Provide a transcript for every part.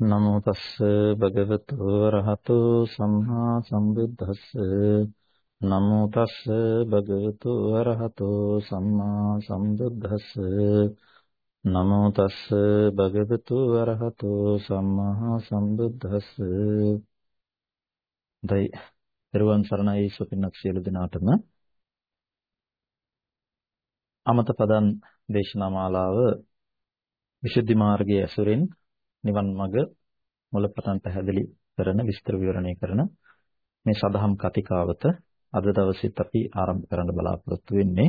නමෝ තස්ස භගවතු වරහතු සම්මා සම්බුද්දස්ස නමෝ තස්ස භගවතු වරහතු සම්මා සම්බුද්දස්ස නමෝ තස්ස භගවතු වරහතු සම්මා සම්බුද්දස්ස දෛ පෙරවන් සරණයි සුපින්නක් සියලු දෙනාටම. අමත පදන් දේශනා මාලාව විසුද්ධි මාර්ගයේ ඇසුරින් නිවන් මඟ මුලපටන් පැහැදිලි කරන විස්තර විවරණය කරන මේ සදහම් කතිකාවත අද දවසෙත් අපි ආරම්භ කරන්න බලාපොරොත්තු වෙන්නේ.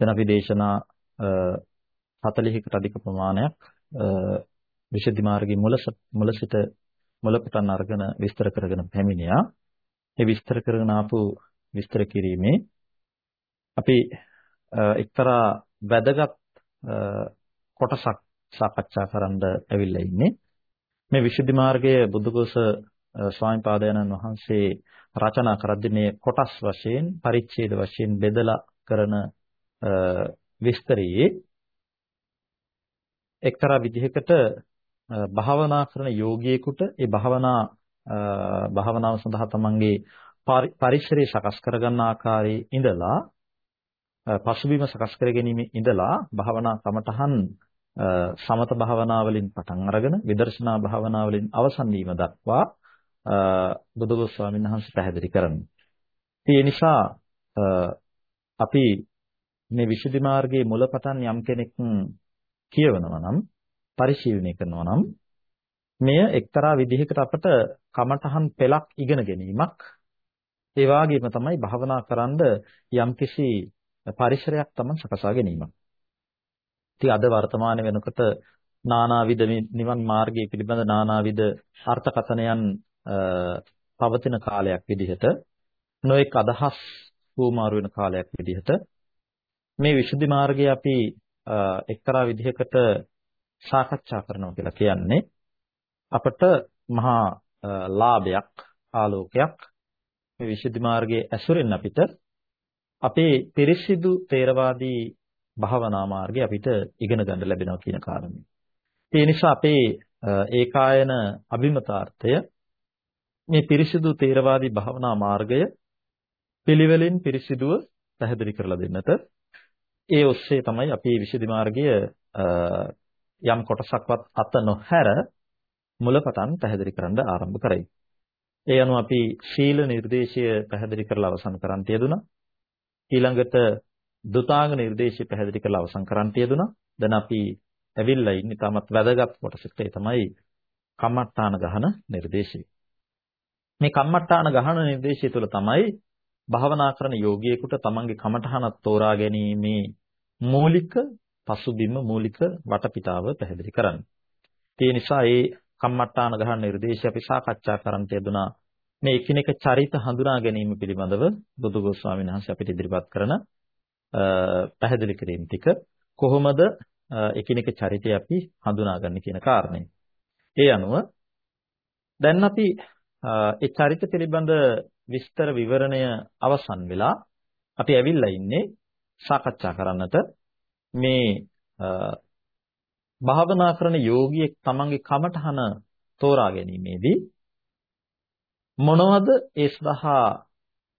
දැන් අපි දේශනා 40කට අධික ප්‍රමාණයක් විශේෂ මාර්ගයේ මුල මුල සිට මුලපටන් අරගෙන විස්තර කරගෙන පැමිණියා. මේ විස්තර කරගෙන ආපු විස්තර කිරීමේ අපි එක්තරා වැදගත් කොටසක් සාකච්ඡා කරන්න ඇවිල්ලා ඉන්නේ. මේ විසුද්ධි මාර්ගයේ බුදුගොස ස්වාමීපාදයන්න් වහන්සේ රචනා කරද්දී මේ කොටස් වශයෙන් පරිච්ඡේද වශයෙන් බෙදලා කරන විස්තරයේ එක්තරා විදිහකට භාවනා කරන යෝගියෙකුට ඒ භාවනා භාවනාව සඳහා තමන්ගේ පරිසරය සකස් කරගන්න ආකාරයේ ඉඳලා පසුබිම සකස් කර ගැනීම ඉඳලා භාවනා කමඨහන් සමත භාවනාවලින් පටන් අරගෙන විදර්ශනා භාවනාවලින් අවසන් වීම දක්වා බුදුගොස් ස්වාමීන් වහන්සේ පැහැදිලි කරනවා. ඒ නිසා අපි මේ විසුද්ධි මාර්ගයේ මුලපටන් යම් කෙනෙක් කියවනවා නම් පරිශීලනය කරනවා නම් මෙය එක්තරා විදිහකට අපට කමඨහන් පෙළක් ඉගෙන ගැනීමක් ඒ වගේම තමයි භාවනා කරන්න යම්කිසි පරිසරයක් තමයි සකසා ගැනීමක්. ඉතින් අද වර්තමාන වෙනකොට නානාවිද නිවන් මාර්ගයේ පිළිබඳ නානාවිද අර්ථකථනයන් පවතින කාලයක් විදිහට නොඑක් අදහස් වූමාරු වෙන කාලයක් විදිහට මේ විසුද්ධි මාර්ගය අපි එක්තරා විදිහකට සාකච්ඡා කරනවා කියලා කියන්නේ අපට මහා ලාභයක් ආලෝකයක් මේ විසුද්ධි මාර්ගයේ ඇසුරෙන් අපිට අපේ පිරිසිදු තේරවාදී භාවනා මාර්ගය අපිට ඉගෙන ගන්න ලැබෙනවා කියන කාරණය. ඒ නිසා අපේ ඒකායන අභිමතාර්ථය මේ පිරිසිදු තේරවාදී භාවනා මාර්ගය පිළිවෙලින් පිරිසිදුව පැහැදිලි කරලා දෙන්නට ඒ ඔස්සේ තමයි අපි විසුද්ධි මාර්ගය යම් කොටසක්වත් අත නොහැර මුලපටන් පැහැදිලි කරන්න ආරම්භ කරයි. ඒ අනුව අපි ශීල නිර්දේශය පැහැදිලි කරලා අවසන් කරන් තියදුනා. ඊළඟට දුතාංග නිර්දේශය පැහැදිලි කරලා අවසන් කරන්න තියදුනා. දැන් අපි ඇවිල්ලා ඉන්නේ තාමත් වැදගත් කොටසට ඒ තමයි කම්මට්ටාන ගහන නිර්දේශය. මේ කම්මට්ටාන ගහන නිර්දේශය තුළ තමයි භාවනා කරන යෝගියෙකුට තමන්ගේ කමඨහනක් තෝරා ගැනීමේ මූලික පසුබිම මූලික වටපිටාව පැහැදිලි කරන්නේ. ඒ නිසා මේ කම්මට්ටාන ගහන නිර්දේශය අපි සාකච්ඡා කරන්න තියදුනා. මේ එකිනෙක චරිත හඳුනා ගැනීම පිළිබඳව බුදුගොස් ස්වාමීන් වහන්සේ අපිට ඉදිරිපත් කරන පැහැදිලි කිරීම ටික කොහොමද එකිනෙක චරිතය අපි හඳුනාගන්නේ කියන කාරණය. ඒ අනුව දැන් අපි ඒ චරිත පිළිබඳ විස්තර විවරණය අවසන් වෙලා අපි ඇවිල්ලා ඉන්නේ සාකච්ඡා කරන්නට මේ භාවනා කරන යෝගියෙක් තමන්ගේ කමඨහන තෝරා ගැනීමේදී මොනවද ඒ සඳහා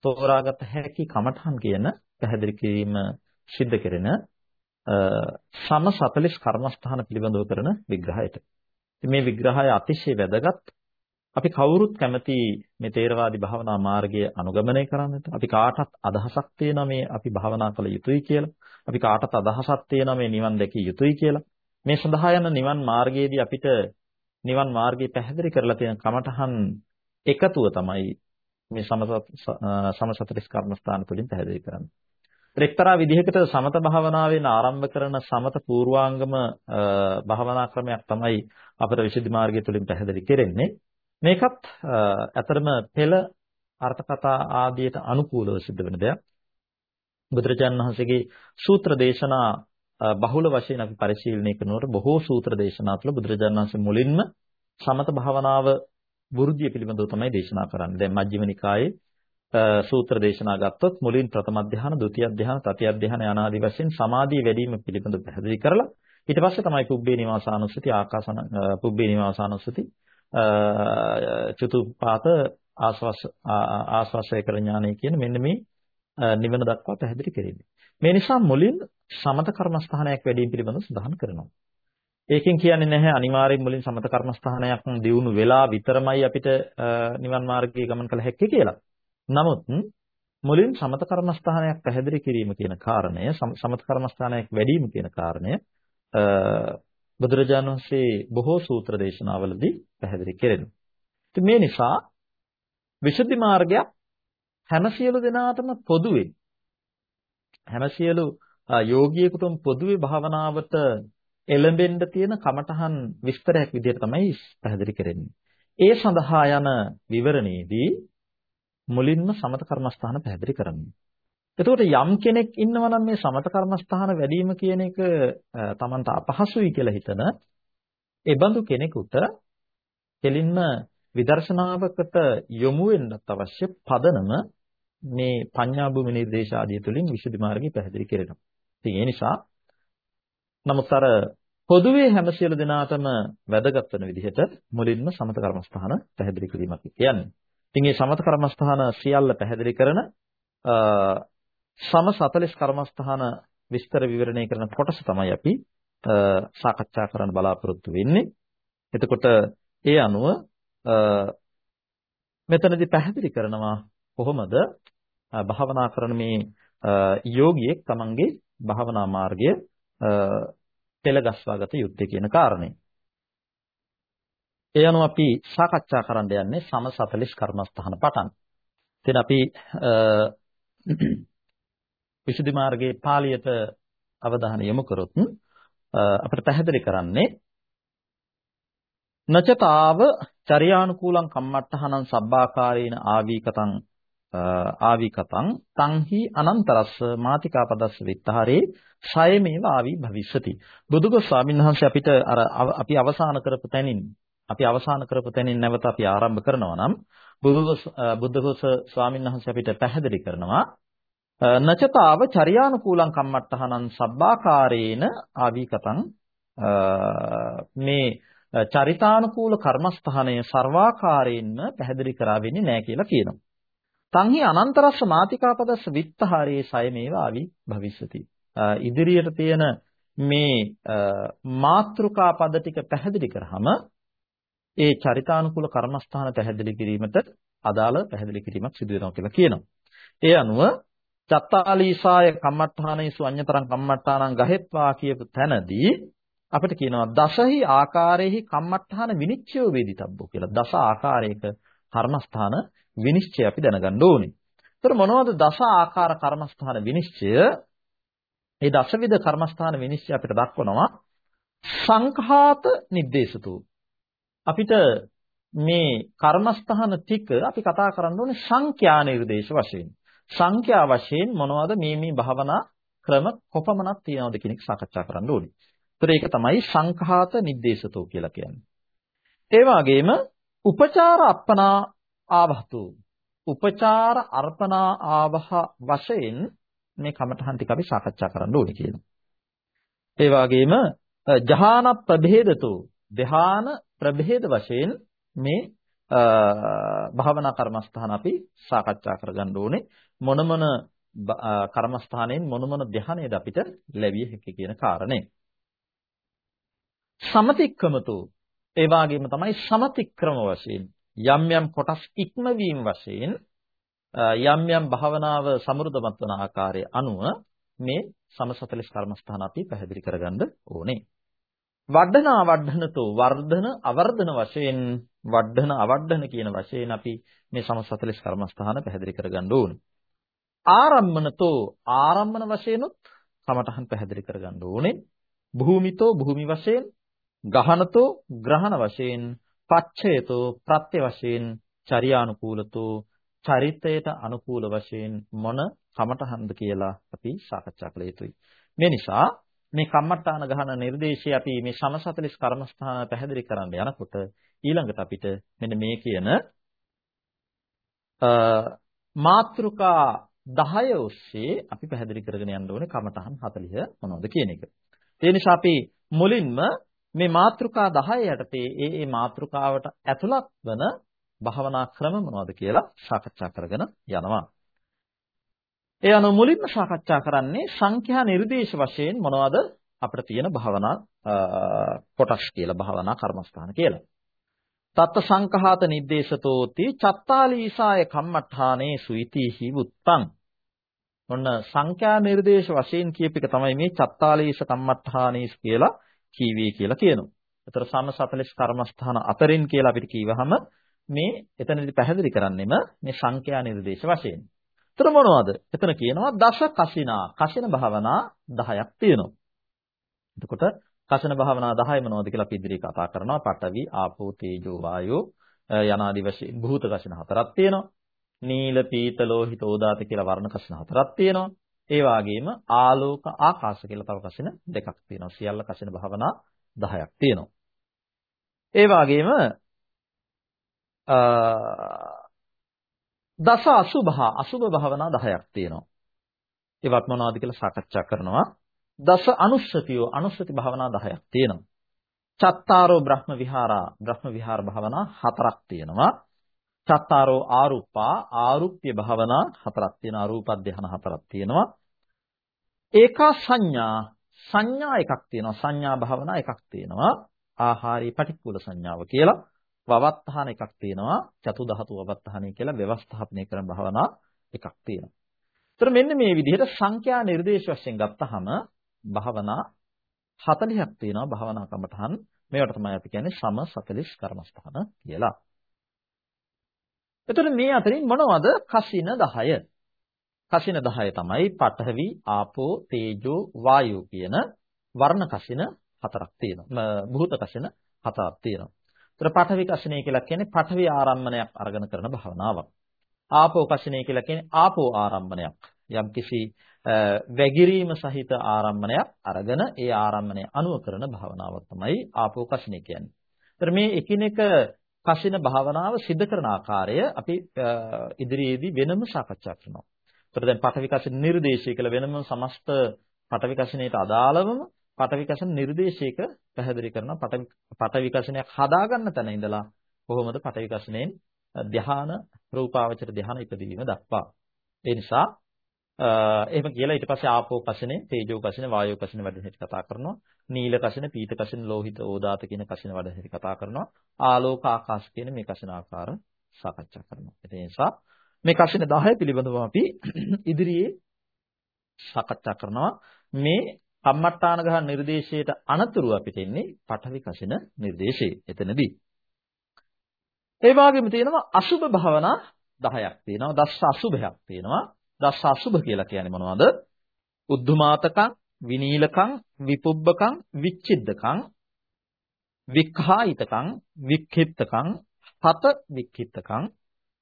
තෝරාගත හැකි කමඨහන් කියන පැහැදිලි කිරීම සිද්ධ කෙරෙන සම 40 කර්මස්ථාන පිළිබඳව කරන විග්‍රහයට. මේ විග්‍රහය අතිශය වැදගත්. අපි කවුරුත් කැමති මේ තේරවාදී භාවනා මාර්ගය අනුගමනය කරන්නට. අපි කාටත් අදහසක් තියෙනවා මේ අපි භාවනා කළ යුතුයි කියලා. අපි කාටත් අදහසක් තියෙනවා මේ නිවන් දැකිය යුතුයි කියලා. මේ සඳහා යන නිවන් මාර්ගයේදී අපිට නිවන් මාර්ගය පැහැදිලි කරලා තියෙන කමඨහන් එකතුව තමයි මේ සම 40 කර්මස්ථාන තුලින් පැහැදිලි කරන්නේ. එක්තරා විදිහකට සමත භාවනාවෙන් ආරම්භ කරන සමත පූර්වාංගම භාවනා ක්‍රමයක් තමයි අපිට විසුද්ධි මාර්ගය තුලින් පැහැදිලි කෙරෙන්නේ. මේකත් ඇතරම පෙළ අර්ථකථා ආදියට අනුකූලව සිද්ධ වෙන දෙයක්. බුදුරජාණන් වහන්සේගේ සූත්‍ර දේශනා බහුල වශයෙන් අපි පරිශීලනය කරනකොට බොහෝ සූත්‍ර දේශනා තුළ බුදුරජාණන් වහන්සේ මුලින්ම සමත භාවනාව වෘද්ධිය පිළිබඳව තමයි දේශනා කරන්නේ. දැන් මජ්ක්‍ධිම නිකායේ සූත්‍ර දේශනා ගත්තොත් මුලින් ප්‍රථම ධ්‍යාන, ဒုတိ ය ධ්‍යාන, තතිය ධ්‍යාන යනාදී වශයෙන් සමාධිය වැඩි වීම පිළිබඳව පැහැදිලි කරලා ඊට පස්සේ තමයි පුබ්බේ නිවාසානුස්සති ආකාසන පුබ්බේ නිවාසානුස්සති චතුප්පාත ආස්වාස ආස්වාසය කර ඥානය කියන මෙන්න මේ නිවන දක්වා පැහැදිලි කෙරෙන්නේ. මේ නිසා මුලින් සමත කර්මස්ථානයක් වැඩිම පිළිබඳව සඳහන් කරනවා. ඒකෙන් කියන්නේ නැහැ අනිවාර්යෙන් මුලින් සමත කර්මස්ථානයක් දියුණු වෙලා විතරමයි අපිට නිවන් මාර්ගයේ ගමන් කළ හැක්කේ කියලා. නමුත් මුලින් සමත කර්මස්ථානයක් පැහැදිලි කිරීම කියන කාරණය සමත කර්මස්ථානයක් වැඩිම කියන කාරණය බුදුරජාණන් වහන්සේ බොහෝ සූත්‍ර දේශනාවලදී පැහැදිලි කෙරෙනවා. ඉතින් මේ නිසා විසුද්ධි මාර්ගය හැම සියලු දෙනාටම පොදුවේ හැම සියලු යෝගියෙකුටම පොදුවේ භාවනාවට එළඹෙන්න තියෙන කමඨහන් විස්තරයක් විදිහට තමයි පැහැදිලි කරන්නේ. ඒ සඳහා යන විවරණයේදී මුලින්ම සමත කර්මස්ථාන පැහැදිලි කරන්නේ. එතකොට යම් කෙනෙක් ඉන්නවා නම් මේ සමත කර්මස්ථාන වැඩිම කියන එක Tamanට අපහසුයි කියලා හිතන ඒ බඳු කෙනෙකුට දෙලින්ම විදර්ශනාවකට යොමු වෙන්නත් අවශ්‍ය පදනම මේ පඤ්ඤා භූමි නිර්දේශ ආදිය තුලින් විසුද්ධි මාර්ගය පැහැදිලි කරනවා. ඉතින් ඒ නිසා නමුත් අර පොදුවේ හැම සියලු දෙනාටම වැදගත් වෙන විදිහට මුලින්ම සමත කර්මස්ථාන පැහැදිලි කිරීමක් කියන්නේ. ඉතින් මේ සමත කර්මස්ථාන සියල්ල පැහැදිලි කරන සම 40 කර්මස්ථාන විස්තර විවරණය කරන කොටස තමයි අපි සාකච්ඡා කරන්න බලාපොරොත්තු වෙන්නේ. එතකොට ඒ අනුව මෙතනදී පැහැදිලි කරනවා කොහොමද භාවනා කරන මේ යෝගියෙක් තමන්ගේ භාවනා මාර්ගය පෙළගස්වා ගත යුත්තේ කියන කාරණේ. ඒ අනුව අපි සාකච්ඡා කරන්න යන්නේ සම 40 කර්මස්ථාන පටන්. ඉතින් අපි විසුද්ධි මාර්ගයේ පාළියට අවධානය යොමු කරොත් අපිට පැහැදිලි කරන්නේ නචතාව චර්යානුකූලං කම්මට්ටහනං සබ්බාකාරේන ආවීකතං ආවිකතං තංහි අනන්තරස්ස මාතිකාපදස්ස විත්තහරේ ඡයමේව ආවි භවිෂති බුදුගොස් ස්වාමීන් වහන්සේ අපිට අර අපි අවසාන කරපු තැනින් අපි අවසාන කරපු තැනින් නැවත අපි ආරම්භ කරනවා නම් බුදුගොස් බුද්ධඝෝස ස්වාමීන් වහන්සේ අපිට පැහැදිලි කරනවා නචතාව චර්යානුකූලං කම්මට්ටහනං සබ්බාකාරේන ආවිකතං මේ චරිතානුකූල කර්මස්ථානය ਸਰවාකාරයෙන්ම පැහැදිලි කරා වෙන්නේ නැහැ කියලා කියනවා. සංහි අනන්තරස්ස මාතිකාපදස්ස විත්තහාරේ සයමේව ආවි භවිස්සති. ඉදිරියට තියෙන මේ මාත්‍රිකා පද ටික පැහැදිලි කරාම ඒ චරිතානුකූල කර්මස්ථාන පැහැදිලි කිරීමට අදාළ පැහැදිලි කිරීමක් සිදු වෙනවා කියලා කියනවා. ඒ අනුව චත්තාලීසාය කම්මට්ඨානේසු අඤ්‍යතරං කම්මට්ඨානං ගහෙත්වා කියපු තැනදී අපිට කියනවා දසහි ආකාරයේහි කම්මට්ඨාන විනිච්ඡය වේදිතබ්බෝ කියලා. දස ආකාරයක කර්මස්ථාන විනිශ්චය අපි දැනගන්න ඕනේ. ඒතර මොනවද දස ආකාර කර්මස්ථාන විනිශ්චය? මේ දසවිධ කර්මස්ථාන විනිශ්චය අපිට දක්වනවා සංඛාත නිද්දේශතු අපිට මේ කර්මස්ථාන ටික අපි කතා කරන්න ඕනේ සංඛ්‍යා නිර්දේශ වශයෙන්. සංඛ්‍යා වශයෙන් මොනවද මේ මේ භාවනා ක්‍රම කොපමණක් තියෙනවද කියන එක සාකච්ඡා කරන්න ඕනේ. ඒතර ඒක තමයි සංඛාත නිर्देशතෝ කියලා කියන්නේ. ඒ වගේම උපචාර අප්පනා ආවහතු. උපචාර අර්පණා ආවහ වශයෙන් මේ කමඨහන් ටික අපි සාකච්ඡා කරන්න ඕනේ කියනවා. ඒ වගේම ජහාන ප්‍රභේදතෝ ධ්‍යාන ප්‍රභේද වශයෙන් මේ භාවනා කර්මස්ථාන අපි සාකච්ඡා කරගන්න ඕනේ මොන මොන කර්මස්ථානයෙන් මොන මොන ධ්‍යානයේද අපිට ලැබිය හැකි කියන කාරණේ. සමතික්‍රමතු ඒ වගේම තමයි සමතික්‍රම වශයෙන් යම් යම් කොටස් ඉක්මවීම වශයෙන් යම් යම් භාවනාව සමෘද්ධමත් වන ආකාරය අනුව මේ සම40 කර්මස්ථාන අපි පැහැදිලි කරගන්න ඕනේ. වඩන අවඩනතෝ වර්ධන අවර්ධන වශයෙන් වඩන අවඩන කියන වශයෙන් අපි මේ සම 40 කර්මස්ථාන පැහැදිලි කරගන්න ඕනේ. ආරම්මනතෝ ආරම්මන වශයෙන්ුත් කමඨහන් පැහැදිලි කරගන්න ඕනේ. භූමිතෝ භූමි වශයෙන් ගහනතෝ ග්‍රහණ වශයෙන් පච්ඡයතෝ ප්‍රත්‍ය වශයෙන් චර්යානුකූලතෝ චරිතයට අනුකූල වශයෙන් මොන කමටහන්ද කියලා අපි සාකච්ඡා කළ යුතුයි. මේ නිසා මේ කම්මට්ටාන ගහන නිර්දේශය අපි මේ සම40 කර්මස්ථාන පැහැදිලි කරන්න යනකොට ඊළඟට අපිට මෙන්න මේ කියන මාත්‍රිකා 10 ඔස්සේ අපි පැහැදිලි කරගෙන යන්න ඕනේ කමටහන් 40 මොනවද කියන එක. ඒ නිසා අපි මුලින්ම මේ මාත්‍රිකා 10 යටතේ ඒ ඒ මාත්‍රිකාවට ඇතුළත් වන භාවනා ක්‍රම මොනවද කියලා සාකච්ඡා කරගෙන යනවා. ඒ අනුව මුලින්ම සාකච්ඡා කරන්නේ සංඛ්‍යා නිර්දේශ වශයෙන් මොනවද අපිට තියෙන භාවනා කොටස් කියලා භාවනා කර්මස්ථාන කියලා. තත්ත සංඛාත නිද්දේශතෝති චත්තාලීසාය කම්මඨානේ සුයිතිහි උත්තං ඔන්න සංඛ්‍යා නිර්දේශ වශයෙන් කියප එක තමයි මේ චත්තාලීස කම්මඨානීස් කියලා කීවේ කියලා කියනවා. ඒතර සම 40 කර්මස්ථාන අතරින් කියලා අපිට කීවහම මේ එතනදි පැහැදිලි කරන්නෙම මේ සංඛ්‍යා නිර්දේශ වශයෙන්. ඒතර මොනවද? එතන කියනවා දස කසිනා. කසින භාවනා 10ක් තියෙනවා. එතකොට කසින භාවනා 10 මොනවද කියලා අපි ඉදිරියේ කතා කරනවා. පඨවි, ආපෝ, තේජෝ, වායෝ යනාදි වශයෙන් භූත කසින හතරක් තියෙනවා. නීල, පීත, ලෝහිත, ඕදාත කියලා වර්ණ කසින හතරක් තියෙනවා. ඒ වගේම ආලෝක, ආකාශ කියලා තව කසින දෙකක් තියෙනවා. සියල්ල කසින භාවනා 10ක් තියෙනවා. ඒ වගේම දස අසුභ අසුභ භාවනා 10ක් තියෙනවා. ඒවත් මොනවද කියලා සාකච්ඡා කරනවා. දස අනුස්සතියෝ අනුස්සති භාවනා 10ක් තියෙනවා. චත්තාරෝ බ්‍රහ්ම විහාරා බ්‍රහ්ම විහාර භාවනා හතරක් තියෙනවා. චත්තාරෝ ආරුප්පා ආරුප්‍ය භාවනා හතරක් තියෙනවා. අරූප ධ්‍යාන හතරක් තියෙනවා. ඒකා සංඥා සංඥා එකක් තියෙනවා. සංඥා භාවනා එකක් තියෙනවා. ආහාරී පටික්කුල සංඥාව කියලා. වවත්තහන එකක් තියෙනවා. චතු ධාතු වවත්තහනයි කියලා ව්‍යවස්ථාපනය කරන භාවනා එකක් තියෙනවා. ඒතර මෙන්න මේ විදිහට සංඛ්‍යා නිර්දේශ වශයෙන් ගත්තහම භාවනා 40ක් තියෙනවා භාවනා කමඨහන්. මේවට තමයි අපි කියන්නේ සම 40 කර්මස්ථාන කියලා. එතකොට මේ අතරින් මොනවද කසින 10? කසින 10 තමයි පඨවි, ආපෝ, තේජෝ, වායෝ කියන වර්ණ කසින හතරක් තියෙනවා. භූත කසින හතරක් තියෙනවා. ඒතර පඨවි කසිනේ කියලා කියන්නේ පඨවි ආරම්මණයක් අරගෙන කරන භාවනාවක්. ආපෝ කසිනේ කියලා කියන්නේ ආපෝ ආරම්මණයක්. යම්කිසි වැගිරීම සහිත ආරම්මණයක් අරගෙන ඒ ආරම්මණය අනුව කරන භාවනාවක් තමයි ආපෝ කසිනේ කියන්නේ. ඒතර මේ එකිනෙක කසින භාවනාව සිද්ධ කරන ආකාරය අපි ඉදිරියේදී වෙනම සාකච්ඡා කරනවා. ඒතර දැන් පඨවි කසින නිර්දේශය කියලා වෙනම සමස්ත පඨවි කසිනේට අදාළවම පඨවි කසින නිර්දේශයක පැහැදිලි කරනවා පඨවි පඨවි කසිනයක් හදාගන්න තැන ඉඳලා කොහොමද පඨවි කසිනෙන් ධ්‍යාන රූපාවචර ධ්‍යාන ඉපදවීම දක්වා. ඒ නිසා එහෙම කියලා ඊට පස්සේ ආපෝ කසිනේ, තේජෝ කසිනේ, වායෝ කසිනේ වැඩ හැටි කතා කරනවා. නීල කසිනේ, පීත කසිනේ, ලෝහිත, ඕදාත කියන කසිනේ වැඩ හැටි කතා කරනවා. ආලෝක ආකාශ කියන මේ කසින ආකාර සාකච්ඡා කරනවා. ඒ නිසා මේ කසින 10 පිළිබඳව අපි ඉදිරියේ සාකච්ඡා කරනවා. මේ කම්මට්ටාන ගහ නිර්දේශයට අනතුරු අපිට එන්නේ පඨවි කසින නිර්දේශය. එතනදී ඒ වගේම තියෙනවා අසුභ භාවනා 10ක් තියෙනවා. දස්ස අසුභයක් තියෙනවා. දස අසුභ කියලා කියන්නේ මොනවද? උද්ධමාතකං, විනීලකං, විපුබ්බකං, විච්ඡිද්දකං, වික්ඛායිතකං, වික්ඛිත්තකං, හත වික්ඛිත්තකං,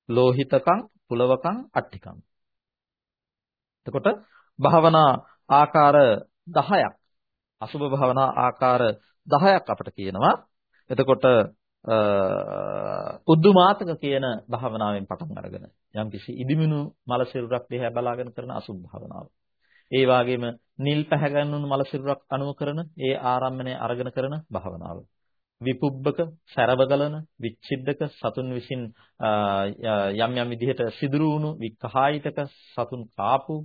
ලෝහිතකං, පුලවකං, අට්ඨිකං. එතකොට භාවනා ආකාර 10ක් අසුභ භාවනා ආකාර 10ක් අපිට කියනවා. එතකොට උද්දුමාතක කියන භාවනාවෙන් පටන් අරගෙන යම්කිසි ඉදිමිනු මල සිරුරක් දිහා බලාගෙන කරන අසුභ භාවනාව. ඒ වගේම නිල් පැහැගන්නුණු මල සිරුරක් අනුව කරන ඒ ආරම්මණය අරගෙන කරන භාවනාව. විපුබ්බක, සැරවගලන, විච්ඡිද්දක සතුන් විසින් යම් යම් විදිහට සිදුරු වුණු වික්ඛායිතක සතුන් කාපු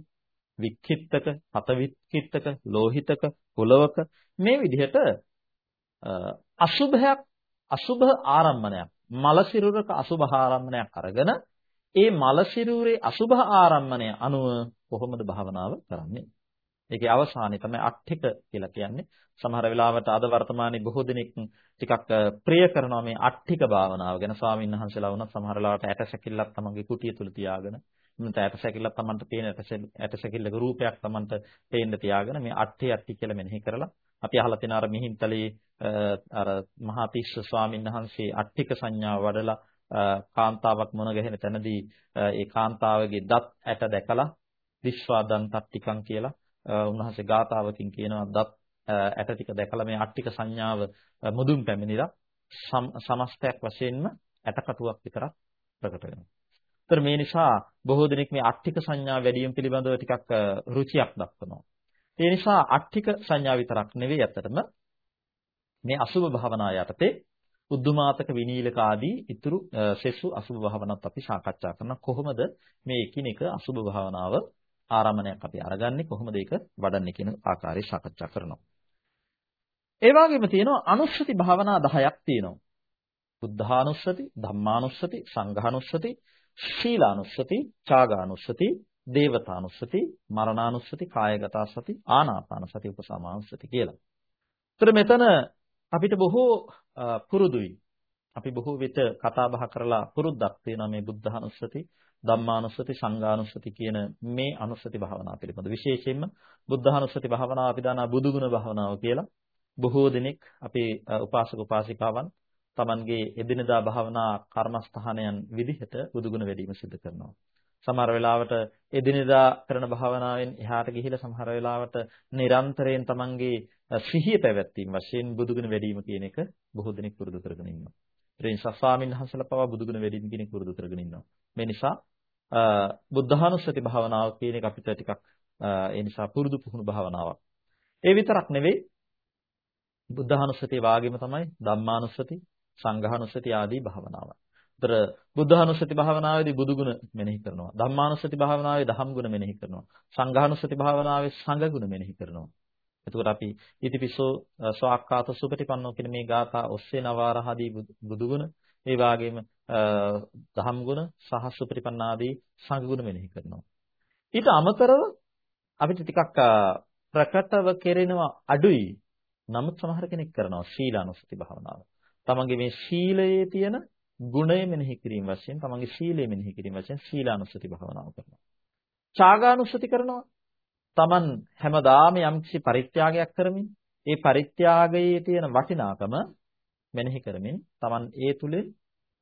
වික්ඛිත්තක, හත වික්ඛිත්තක, ලෝහිතක, කුලවක මේ විදිහට අසුභයක් අසුභ ආරම්මණයක් මල සිරුරක අසුභ ආරම්මණයක් අරගෙන ඒ මල සිරුරේ අසුභ ආරම්මණය අනුව කොහොමද භාවනාව කරන්නේ? ඒකේ අවසානයේ තමයි අට්ඨික කියලා කියන්නේ. සමහර වෙලාවට අද වර්තමානයේ බොහෝ දෙනෙක් ටිකක් ප්‍රිය කරනවා මේ අට්ඨික භාවනාව ගැන. ස්වාමීන් වහන්සේලා වුණත් සමහර වෙලාවට ඇට සැකිල්ලක් තමන්ගේ කුටිය තුල තියාගෙන නැත්නම් ඇට සැකිල්ලක් තමන්ට පේන ඇට සැකිල්ලක රූපයක් තමන්ට පේන්න තියාගෙන මේ අට්ඨි අට්ඨි කියලා මෙනෙහි කරලා අපි අහලා තියෙන අර මිහින්තලේ අර මහාතිස්ස ස්වාමීන් වහන්සේ අට්ඨික සංඥාව වඩලා කාන්තාවක් මොන ගැහෙන තැනදී ඒ කාන්තාවගේ දත් ඇට දැකලා විශ්වාදන් තට්ටිකම් කියලා උන්වහන්සේ ගාතාවකින් කියනවා දත් ඇට ටික දැකලා මේ අට්ටික සංඥාව මුදුන් පැමිණිලා සමස්තයක් වශයෙන්ම ඇටකටුවක් විතරක් ප්‍රකට වෙනවා. ඒතර මේ නිසා බොහෝ දෙනෙක් මේ අට්ටික සංඥා වැඩිම පිළිබඳව ටිකක් රුචියක් දක්වනවා. ඒ නිසා අට්ඨික සංඥා විතරක් නෙවෙයි අතරම මේ අසුභ භාවනා යටතේ උද්දුමාතක විනීලක ආදී ඉතුරු සෙසු අසුභ භාවනාවත් අපි සාකච්ඡා කරන කොහොමද මේ එකිනෙක අසුභ භාවනාව ආරම්භණයක් අපි අරගන්නේ කොහොමද ඒක වඩන්නේ කියන ආකාරය සාකච්ඡා කරනවා. ඒ වගේම තියෙනවා අනුස්සති භාවනා 10ක් තියෙනවා. බුද්ධානුස්සති, ධම්මානුස්සති, සංඝානුස්සති, ශීලානුස්සති, චාගානුස්සති, දේවතානුස්සති, මරණානුස්සති, කායගත සති, ආනාපාන සති, උපසමානුස්සති කියලා. ඒතර මෙතන අපිට බොහෝ පුරුදුයි. අපි බොහෝ විට කතා බහ කරලා පුරුද්දක් තියෙනවා මේ බුද්ධානුස්සති, ධම්මානුස්සති, සංඝානුස්සති කියන මේ අනුස්සති භාවනාව පිළිබඳ. විශේෂයෙන්ම බුද්ධානුස්සති භාවනාව අපි දානා බුදුගුණ භාවනාව කියලා. බොහෝ දෙනෙක් අපේ උපාසක උපාසිකාවන් Tamanගේ එදිනදා භාවනා කර්මස්ථානයන් විදිහට බුදුගුණ වැඩිම සිදු කරනවා. සමහර වෙලාවට එදිනෙදා කරන භාවනාවෙන් එහාට ගිහිලා සමහර වෙලාවට නිරන්තරයෙන් Tamanගේ සිහිය පැවැත්වීම වශයෙන් බුදුගුණ වැඩිම කියන එක බොහෝ දෙනෙක් පුරුදු කරගෙන ඉන්නවා. ඒ නිසා ස්වාමීන් වහන්සේලා පවා බුදුගුණ වැඩිම කියන එක පුරුදු කරගෙන ඉන්නවා. මේ නිසා බුද්ධානුස්සති භාවනාව කියන එක අපිට ටිකක් ඒ නිසා පුරුදු පුහුණු භාවනාවක්. ඒ විතරක් නෙවෙයි බුද්ධානුස්සතිය වාගේම තමයි ධම්මානුස්සති, සංඝානුස්සති ආදී භාවනාවන්. ඒතර බුද්ධානුස්සති භාවනාවේදී බුදුගුණ මෙනෙහි කරනවා. ධම්මානුස්සති භාවනාවේ ධම් ගුණ මෙනෙහි කරනවා. සංඝානුස්සති භාවනාවේ සංඝ ගුණ මෙනෙහි කරනවා. එතකොට අපි ඉතිපිසෝ ස්වාක්කාත සුපටිපන්නෝ කියන මේ ගාථා ඔස්සේ නවාරහදී බුදුගුණ ඒ වගේම ධම් ගුණ සහ සුපටිපන්න ආදී සංඝ ගුණ මෙනෙහි කරනවා. ඊට අමතරව අපිට ටිකක් ප්‍රකටව කෙරෙනවා අඩුයි. නමුත් සමහර කෙනෙක් කරනවා සීලානුස්සති භාවනාව. තමන්ගේ මේ සීලයේ තියෙන ගුණය මෙනෙහි කිරීම වශයෙන් තමන්ගේ සීලය මෙනෙහි කිරීම වශයෙන් සීලානුස්සති භාවනාව කරනවා. ඡාගානුස්සති කරනවා. තමන් හැමදාම යම්කිසි පරිත්‍යාගයක් කරමින් ඒ පරිත්‍යාගයේ තියෙන වටිනාකම මෙනෙහි කරමින් තමන් ඒ තුලින්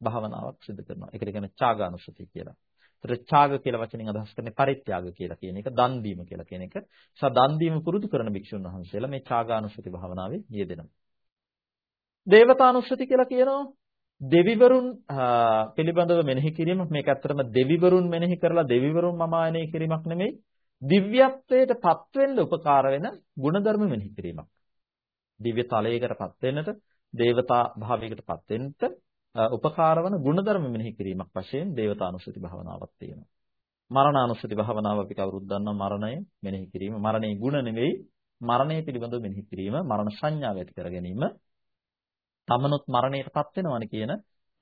භාවනාවක් සිදු කරනවා. ඒකට කියන්නේ ඡාගානුස්සති කියලා. ඒතර ඡාග කියලා වචනෙන් අදහස් කරන්නේ පරිත්‍යාග කියලා කියන එක, දන් දීම කියලා කියන එක. නිසා දන් දීම පුරුදු කරන භික්ෂුන් වහන්සේලා මේ ඡාගානුස්සති භාවනාවේ යෙදෙනවා. දේවතානුස්සති කියලා කියනවා. දෙවිවරුන් පිළිබඳව මෙනෙහි කිරීම මේක ඇත්තටම දෙවිවරුන් මෙනෙහි කරලා දෙවිවරුන් මමායනය කිරීමක් නෙමෙයි. දිව්‍යත්වයට පත් වෙන්න උපකාර වෙන ගුණධර්ම මෙනෙහි කිරීමක්. දිව්‍ය තලයකට පත් වෙන්නට, දේවතා භාවයකට පත් වෙන්නට උපකාර වන ගුණධර්ම මෙනෙහි කිරීමක් වශයෙන් දේවතානුස්සති භාවනාවක් තියෙනවා. මරණානුස්සති භාවනාව අපි කවුරුත් දන්නා මරණය මෙනෙහි කිරීම. මරණේ ගුණ නෙවෙයි මරණය පිළිබඳව මෙනෙහි කිරීම, මරණ සංඥාව ඇති කර ගැනීම තමනුත් මරණයටපත් වෙනවනේ කියන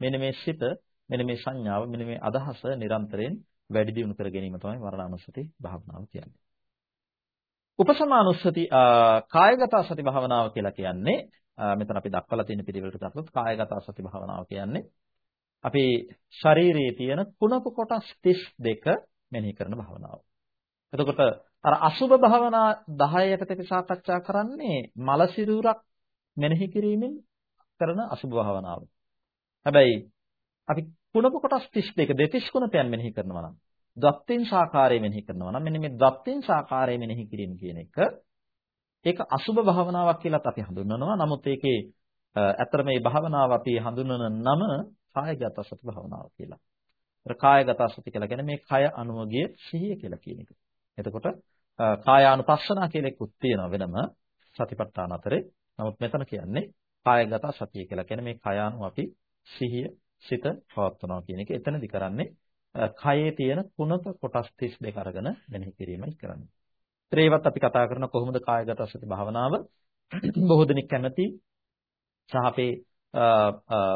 මෙන්න මේ සිත මෙන්න මේ සංඥාව මෙන්න මේ අදහස නිරන්තරයෙන් වැඩි දියුණු කර ගැනීම තමයි මරණානුස්සති භාවනාව කියන්නේ. උපසමානුස්සති කායගත සති භාවනාව කියලා කියන්නේ මෙතන අපි දක්වලා තියෙන පිළිවෙලට ගත්තොත් කායගත සති භාවනාව කියන්නේ අපේ ශරීරයේ තියෙන කුණප කොටස් 32 මෙනෙහි කරන භාවනාව. එතකොට අර අසුභ භාවනා 10කට අපි සාකච්ඡා කරන්නේ මල සිරුරක් මෙනෙහි කිරීමෙන් කරන අසුභ භාවනාව. හැබැයි අපි කුණප කොටස් 32 දෙතිස් කුණපයන් මෙනෙහි කරනවා නම් දත්තින් සාකාරය මෙනෙහි කරනවා නම් මෙන්න මේ දත්තින් සාකාරය මෙනෙහි කිරීම කියන එක ඒක අසුභ භාවනාවක් කියලාත් අපි හඳුන්වනවා. නමුත් ඒකේ ඇත්තට මේ භාවනාව අපි හඳුන්වන නම කායගත සති භාවනාව කියලා. ඒතර කායගත සති කියලා කියන්නේ මේ කය අනුවගේ සිහිය කියලා කියන එක. එතකොට කායානුපස්සනා කියලා එකක් තියෙනවා වෙනම සතිපට්ඨාන අතරේ. නමුත් මෙතන කියන්නේ කායගත සතිය කියලා කියන්නේ මේ කය අනුව අපි සිහිය සිත පවත්වනවා කියන එක. එතනදි කරන්නේ කයේ තියෙන කුණක කොටස් 32 අරගෙන මෙනෙහි කිරීමයි කරන්නේ. ඒවත් අපි කතා කරන කොහොමද කායගත සති භාවනාව බොහෝ දෙනෙක් කැමති සහ අපේ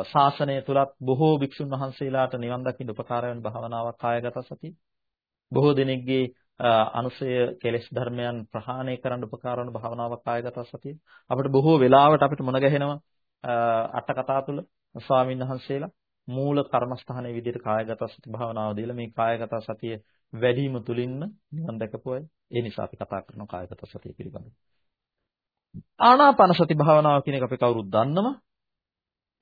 ශාසනය තුලත් බොහෝ භික්ෂුන් වහන්සේලාට නිවන් දකින්න උපකාර වෙන භාවනාවක් කායගත සතිය. බොහෝ දෙනෙක්ගේ අනුසය කෙලෙස් ධර්මයන් ප්‍රහාණය කරන්න උපකාර වන භාවනාවක් කායගත සතිය. අපිට බොහෝ වෙලාවට අපිට මුණ ගැහෙනවා අට කතා තුල ස්වාමීන් වහන්සේලා මූල කර්මස්ථානයේ විදිහට කායගත සති භාවනාව දීලා මේ කායගත සතිය වැඩිම තුලින්ම නිවන් දැකපු අය. ඒ නිසා අපි කතා කරනවා කායගත සතිය පිළිබඳව. ආනාපාන සති භාවනාව කියන එක අපි කවුරුත් දන්නවා.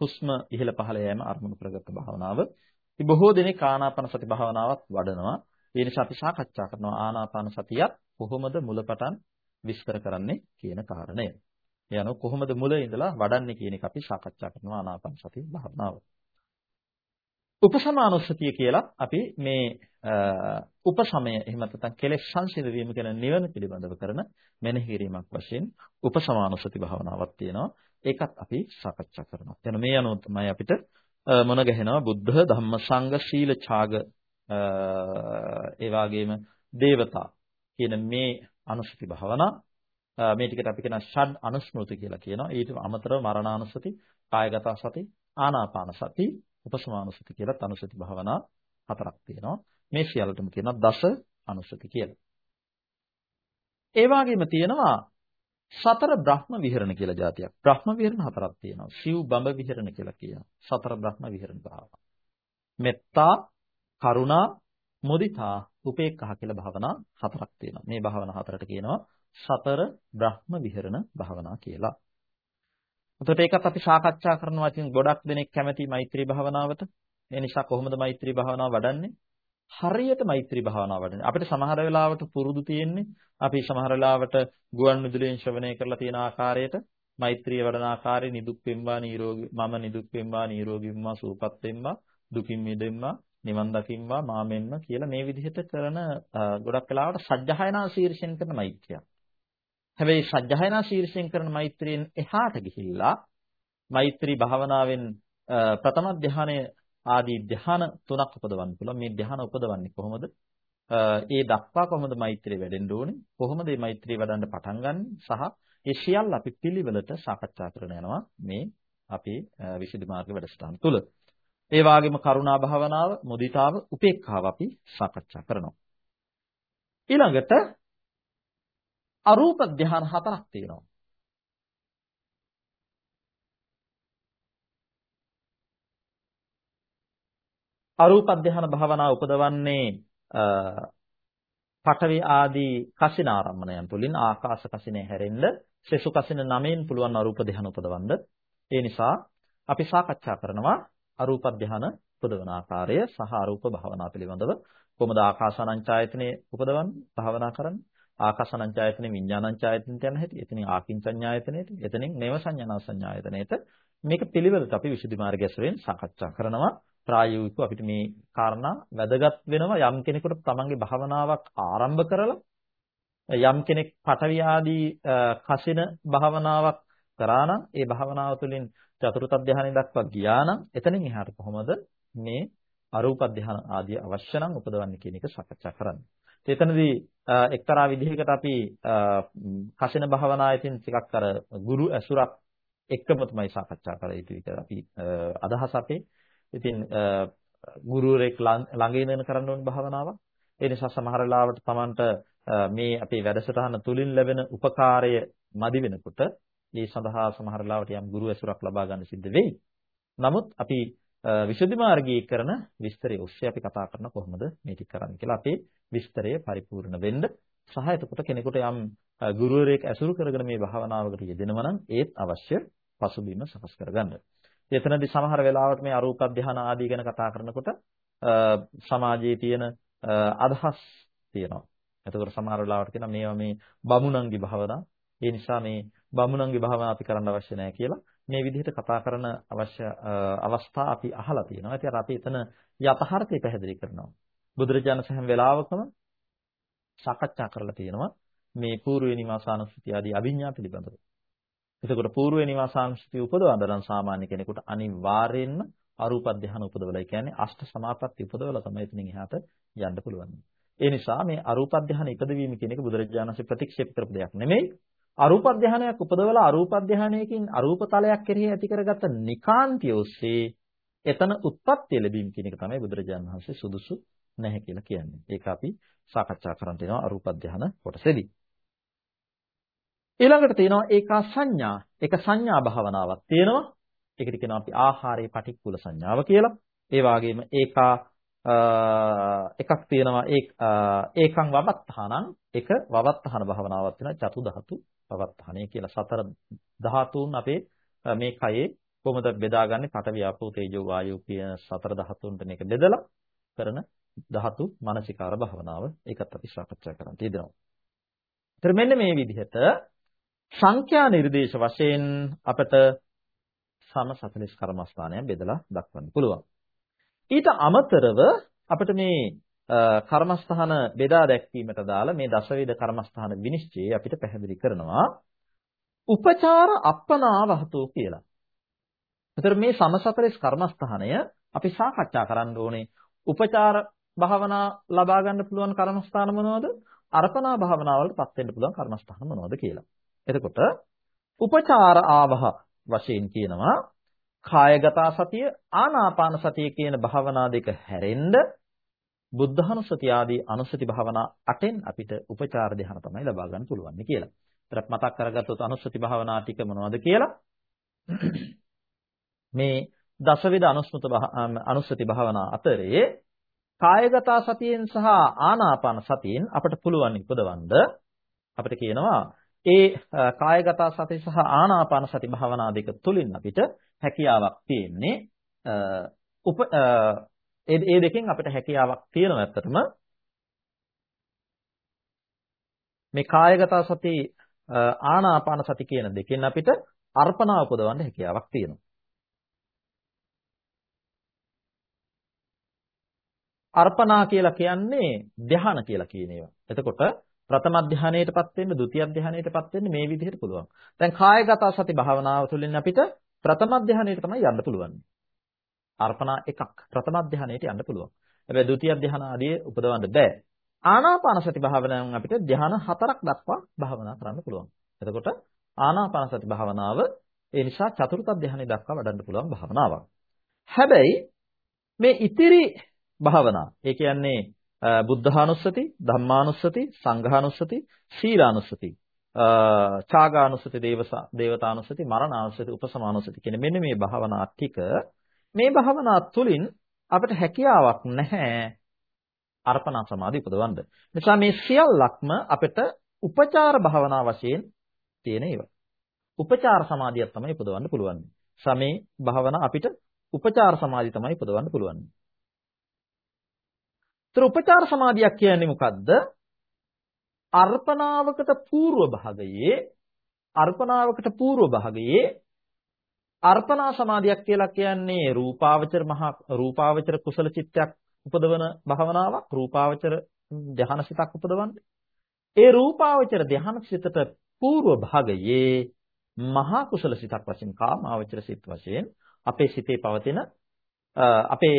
හුස්ම ඉහළ පහළ යෑම අරමුණු කරගත් භාවනාව. ඉතින් බොහෝ දෙනෙක් ආනාපාන සති භාවනාවත් වඩනවා. ඒ නිසා අපි සාකච්ඡා කරනවා ආනාපාන සතියත් කොහොමද මුලපටන් විස්තර කරන්නේ කියන කාරණය. ඒ අනුව කොහොමද මුල ඉඳලා වඩන්නේ කියන එක අපි සාකච්ඡා කරනවා ආනාපාන සති භාවනාව. උපසමානුස්සතිය කියලා අපි මේ උපසමය එහෙම නැත්නම් කෙලෙස් සංසිඳ වීම කියන නිවන පිළිබඳව කරන මෙනෙහි කිරීමක් වශයෙන් උපසමානුස්සති භාවනාවක් තියෙනවා. ඒකත් අපි සාකච්ඡා කරනවා. එතන මේ අනුව තමයි අපිට මොන ගැහෙනවා බුද්ධ ධම්ම සංඝ සීල ඡාග ඒ වගේම දේවතා කියන මේ අනුස්සති භාවනා මේ ටිකට අපි කියන ෂඩ් අනුස්මෘති කියලා කියනවා. ඊට අමතරව මරණානුස්සති, කායගත සති, ආනාපාන සති, උපසමානුස්සති කියලා අනුස්සති භාවනා හතරක් තියෙනවා. මේ සියල්ලටම කියනවා දස අනුස්සති කියලා. ඒ වගේම තියෙනවා සතර බ්‍රහ්ම විහරණ කියලා જાතියක්. බ්‍රහ්ම විහරණ හතරක් තියෙනවා. සිව් බඹ විහරණ කියලා කියනවා. සතර බ්‍රහ්ම විහරණ භාවනා. මෙත්තා, කරුණා, මුදිතා, උපේක්ඛා කියලා භාවනා හතරක් තියෙනවා. මේ භාවනා හතරට කියනවා සතර බ්‍රහ්ම විහරණ භාවනා කියලා. එතකොට ඒකත් අපි සාකච්ඡා කරනවා. ඉතින් ගොඩක් දෙනෙක් කැමති මෛත්‍රී භාවනාවට. ඒ නිසා කොහොමද මෛත්‍රී භාවනාව වඩන්නේ? හරියට මෛත්‍රී භාවනාව වඩන්නේ. අපිට සමහර වෙලාවට පුරුදු තියෙන්නේ අපි සමහර වෙලාවට ගුවන් විදුලියෙන් ශ්‍රවණය කරලා තියෙන ආකාරයට මෛත්‍රිය වඩන ආකාරය නිදුක් වෙම්වා නිරෝගී මම නිදුක් වෙම්වා නිරෝගී වෙම්වා සුවපත් වෙම්වා දුකින් මිදෙම්වා නිවන් දකිම්වා මාමෙන්ම කියලා මේ විදිහට කරන ගොඩක් වෙලාවට සජ්ජහායනා ශීර්ෂයෙන් කරන මෛත්‍රිය. හැබැයි සජ්ජහායනා ශීර්ෂයෙන් කරන මෛත්‍රියෙන් එහාට ගිහිල්ලා මෛත්‍රී භාවනාවෙන් ප්‍රථම ධානය ආදී ධ්‍යාන තුනක් උපදවන්න පුළුවන්. මේ ධ්‍යාන උපදවන්නේ කොහොමද? ඒ දක්වා කොහොමද මෛත්‍රිය වැඩෙන්න ඕනේ? කොහොමද මේ මෛත්‍රිය වඩන්න පටන් ගන්න සහ ඒ සියල්ල අපි පිළිවෙලට සාකච්ඡා කරන යනවා මේ අපේ විසුද්ධි මාර්ග වැඩසටහන තුල. ඒ වගේම කරුණා භාවනාව, මුදිතාව, උපේක්ඛාව අපි සාකච්ඡා කරනවා. ඊළඟට අරූප ධ්‍යාන හතරක් තියෙනවා. අරූප ධ්‍යාන භාවනාව උපදවන්නේ පඨවි ආදී කසින ආරම්මණයන් තුලින් ආකාශ කසිනේ හැරෙන්න සෙසු කසින නමෙන් පුළුවන් අරූප ධ්‍යාන උපදවන්න. ඒ නිසා අපි සාකච්ඡා කරනවා අරූප ධ්‍යාන උපදවන ආකාරය සහ අරූප භාවනා පිළිබඳව කොහොමද ආකාසානංචායතනේ උපදවන්නේ? භාවනා කරන්නේ? ආකාසානංචායතනේ විඥානංචායතනට යන හැටි. එතනින් ආකින්චඤ්ඤායතනේට එතනින් නේව සංඥාන සංඥායතනේට මේක පිළිවෙලට අපි විසුද්ධි මාර්ගය ඇසුරෙන් සාකච්ඡා කරනවා. ප්‍රායෝගිකව අපිට මේ කාරණා වැදගත් වෙනවා. යම් කෙනෙකුට තමන්ගේ භාවනාවක් ආරම්භ කරලා යම් කෙනෙක් පටවි ආදී කසින භාවනාවක් කරා නම් ඒ භාවනාව තුළින් චතුර්ථ ධානය දක්වා ගියා නම් එතනින් එහාට කොහොමද මේ අරූප ධාන ආදී අවශ්‍ය නම් උපදවන්නේ කියන එක සාකච්ඡා කරන්නේ. එතනදී එක්තරා විදිහකට අපි කසින භාවනාවෙන් ටිකක් අර ගුරු ඇසුරක් එක්කම තමයි සාකච්ඡා කර යුතු විතර අපි අදහස් අපේ ඉතින් ගුරුවරයෙක් ළඟ ඉඳන් කරන්න ඕන භාවනාවක්. ඒ නිසා සමහර වෙලාවට Tamanට මේ අපේ වැඩසටහන තුලින් ලැබෙන උපකාරය මදි වෙනකොට ඒ සඳහා සමහර වෙලාවට යම් ගුරු ඇසුරක් ලබා ගන්න සිද්ධ වෙයි. නමුත් අපි විසුද්ධි මාර්ගයේ කරන විස්තරය ඔස්සේ අපි කතා කරන කොහොමද මේ ටික කරන්නේ කියලා අපේ විස්තරය පරිපූර්ණ වෙන්න සහ එතකොට කෙනෙකුට යම් ගුරුවරයෙක් ඇසුරු කරගෙන මේ භාවනාවකට යෙදෙනවා නම් ඒත් අවශ්‍ය පසුබිම සකස් කරගන්න. එතනදී සමහර වෙලාවට මේ අරූප ධාන ආදී ගැන කතා කරනකොට සමාජයේ තියෙන අදහස් තියෙනවා. එතකොට සමහර වෙලාවට කියනවා මේවා මේ බමුණන්ගේ භාවනා. ඒ නිසා මේ බමුණන්ගේ භාවනා අපි කරන්න අවශ්‍ය නැහැ කියලා මේ විදිහට කතා කරන අවශ්‍ය අවස්ථා අපි අහලා තියෙනවා. ඒත් අපි එතන යථාර්ථය පැහැදිලි කරනවා. බුදුරජාණන් සහම් වෙලාවකම සාකච්ඡා කරලා තියෙනවා මේ పూర్ව නිවාසානුස්තිය ආදී අවිඥා පිළිබඳව. එතකොට పూర్ව නිවාසානුස්තිය උපදවන්න නම් සාමාන්‍ය කෙනෙකුට අනිවාර්යයෙන්ම අරූප ධ්‍යාන උපදවලා කියන්නේ අෂ්ට සමාපatti උපදවලා තමයි එතනින් එහාට යන්න පුළුවන්. ඒ නිසා මේ අරූප ධ්‍යාන ඉපදවීම කියන එක බුදුරජාණන්සේ ප්‍රතික්ෂේප කරපු දෙයක් නෙමෙයි. අරූප ධ්‍යානයක් උපදවලා අරූප ධ්‍යානයකින් අරූප තලයක් කෙරෙහි ඇති කරගත්ත නිකාන්තිය ඔස්සේ එතන උත්පත්ති ලැබීම කියන එක තමයි බුදුරජාණන් වහන්සේ සුදුසු නැහැ කියලා කියන්නේ. ඒක අපි සාකච්ඡා කරන්න තියෙනවා අරූප ධ්‍යාන කොටසේදී. ඊළඟට තියෙනවා ඒකා සංඥා. ඒක සංඥා භාවනාවක් තියෙනවා. ඒකට කියනවා අපි ආහාරයේ පටික්කුල සංඥාව කියලා. ඒ වගේම ඒකා එකක් තියෙනවා ඒකං වවත්තහනං එක වවත්තහන භාවනාවක් තියෙනවා චතු ධාතු වවත්තහනය කියලා සතර ධාතුන් අපේ මේ කයේ කොහොමද බෙදාගන්නේ පඨවි ආපෝ තේජෝ වායෝ කියන සතර ධාතුන්ට මේක බෙදලා කරන ධාතු මානසිකාර භාවනාව ඒකත් අපි සාකච්ඡා කරන්න තියෙනවා. ඒතර මෙන්න මේ විදිහට සංඛ්‍යා නිර්දේශ වශයෙන් අපට සම 40 කර්මස්ථානයන් බෙදලා දක්වන්න පුළුවන්. ඊට අමතරව අපිට මේ කර්මස්ථාන බෙදා දැක්වීමට දාලා මේ දසවිධ කර්මස්ථාන විනිශ්චය අපිට පැහැදිලි කරනවා උපචාර අප්පනාවහතෝ කියලා. ඒතර මේ සමසතරස් කර්මස්ථානය අපි සාකච්ඡා කරන්න ඕනේ. උපචාර භාවනා ලබා ගන්න පුළුවන් කර්මස්ථාන මොනවද? අර්පණා භාවනාවලටපත් වෙන්න පුළුවන් කර්මස්ථාන මොනවද කියලා. එතකොට උපචාර ආවහ වශයෙන් කියනවා කායගත සතිය ආනාපාන සතිය කියන භාවනා දෙක හැරෙන්න බුද්ධහනුසති ආදී අනුසති භාවනා අටෙන් අපිට උපචාර ධ්‍යාන තමයි ලබා ගන්න පුළුවන් කියලා. ඒතරත් මතක් කරගත්තොත් අනුසති භාවනා ටික මොනවද කියලා මේ දසවිධ අනුස්මృత අනුසති භාවනා අතරේ කායගත සතියෙන් සහ ආනාපාන සතියෙන් අපිට පුළුවන් ඉපදවන්න අපිට කියනවා ඒ කායගත සති සහ ආනාපාන සති භාවනා දෙක තුලින් අපිට හැකියාවක් තියෙන්නේ උප ඒ දෙකෙන් අපිට හැකියාවක් තියෙනවා ඇත්තටම මේ කායගත සති ආනාපාන සති කියන දෙකෙන් අපිට අර්පණා උපදවන්න හැකියාවක් තියෙනවා. අර්පණා කියලා කියන්නේ ධ්‍යාන කියලා කියන ඒවා. එතකොට ප්‍රථම ධ්‍යානයටපත් වෙන්න, ဒုတိ ය ධ්‍යානයටපත් වෙන්න මේ විදිහට පුළුවන්. දැන් කායගත සති භාවනාව තුළින් අපිට ප්‍රථම ධ්‍යානයට තමයි යන්න පුළුවන්. අර්පණා එකක් ප්‍රථම ධ්‍යානයට යන්න පුළුවන්. හැබැයි ဒုတိ ය ධ්‍යාන ආදී උපදවන්න බෑ. ආනාපාන සති භාවනාවෙන් අපිට ධ්‍යාන හතරක් දක්වා භාවනා කරන්න පුළුවන්. එතකොට ආනාපාන සති භාවනාව ඒ නිසා චතුර්ථ ධ්‍යානෙ දක්වා වඩන්න පුළුවන් භාවනාවක්. හැබැයි මේ ඉතිරි භාවනා ඒ කියන්නේ බුද්ධානුස්සති, ධම්මානුස්සති, සංඝානුස්සති, සීලානුස්සති, ඡාගානුස්සති, දේවතානුස්සති, මරණානුස්සති, උපසමානුස්සති කියන මෙන්න මේ භාවනා ටික මේ භාවනා තුළින් අපිට හැකියාවක් නැහැ අර්පණා සමාධි උපදවන්න. නිසා මේ සියල්ලක්ම අපිට උපචාර භාවනා වශයෙන් තියෙන ඒවා. උපචාර සමාධියක් තමයි උපදවන්න පුළුවන්. සමේ භාවනා අපිට උපචාර සමාධිය තමයි උපදවන්න පුළුවන්. ඒතර උපචාර සමාධියක් කියන්නේ මොකද්ද? අර්පණාවකට పూర్ව භාගයේ අර්පණාවකට పూర్ව භාගයේ අර්පණා සමාධියක් කියලා කියන්නේ රූපාවචර මහා රූපාවචර කුසල චිත්තයක් උපදවන භවනාවක් රූපාවචර ධානසිතක් උපදවන්නේ. ඒ රූපාවචර ධානසිතට పూర్ව භාගයේ මහා කුසල සිතක් වශයෙන් කාමාවචර සිත වශයෙන් අපේ සිතේ පවතින අපේ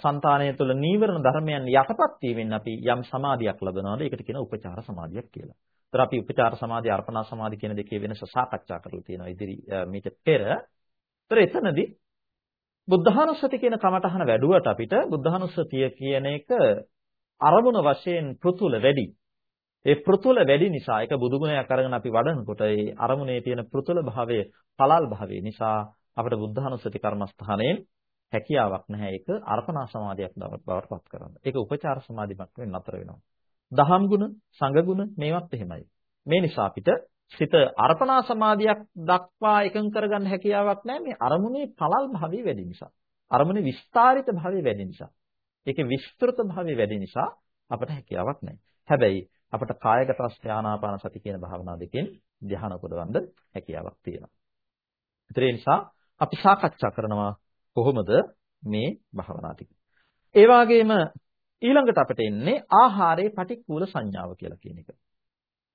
సంతානය තුළ නීවරණ ධර්මයන් යටපත් වීමෙන් අපි යම් සමාධියක් ලබනවාද ඒකට කියන උපචාර සමාධියක් කියලා. ඒතර අපි උපචාර සමාධිය අර්පණා සමාධිය කියන දෙකේ වෙනස සාකච්ඡා කරලා තියෙනවා ඉදිරි මීට පෙර. ඒතර එතනදී බුද්ධානුස්සති කියන කමඨහන වැඩුවට අපිට බුද්ධානුස්සතිය කියන එක අරමුණ වශයෙන් පෘතුල වැඩි. ඒ පෘතුල වැඩි නිසා ඒක බුදුගුණයක් අරගෙන අපි වඩනකොට ඒ අරමුණේ තියෙන පෘතුල භාවය, පළල් භාවය නිසා අපිට බුද්ධානුස්සති කර්මස්ථානයෙන් හැකියාවක් නැහැ ඒක අර්පණා සමාධියක් බවට පත් කරන්න. ඒක උපචාර සමාධියක් වෙන්න නතර වෙනවා. දහම් ගුණ, සංඝ ගුණ මේවත් එහෙමයි. මේ නිසා අපිට සිත අර්පණා සමාධියක් දක්වා එකඟ කරගන්න හැකියාවක් නැහැ මේ අරමුණේ පළල් භාවය වැඩි නිසා. අරමුණේ විස්තරිත භාවය වැඩි නිසා. ඒකේ විස්තෘත භාවය වැඩි නිසා අපට හැකියාවක් නැහැ. හැබැයි අපට කායගත ස්ථානාපාන සති කියන භාවනා දෙකෙන් ධ්‍යාන උපදවන්න හැකියාවක් තියෙනවා. ඒ නිසා අපි සාකච්ඡා කරනවා කොහොමද මේ භාවනා ටික. ඒ වගේම ඊළඟට අපිට එන්නේ ආහාරයේ පටික්කුල සංඥාව කියලා කියන එක.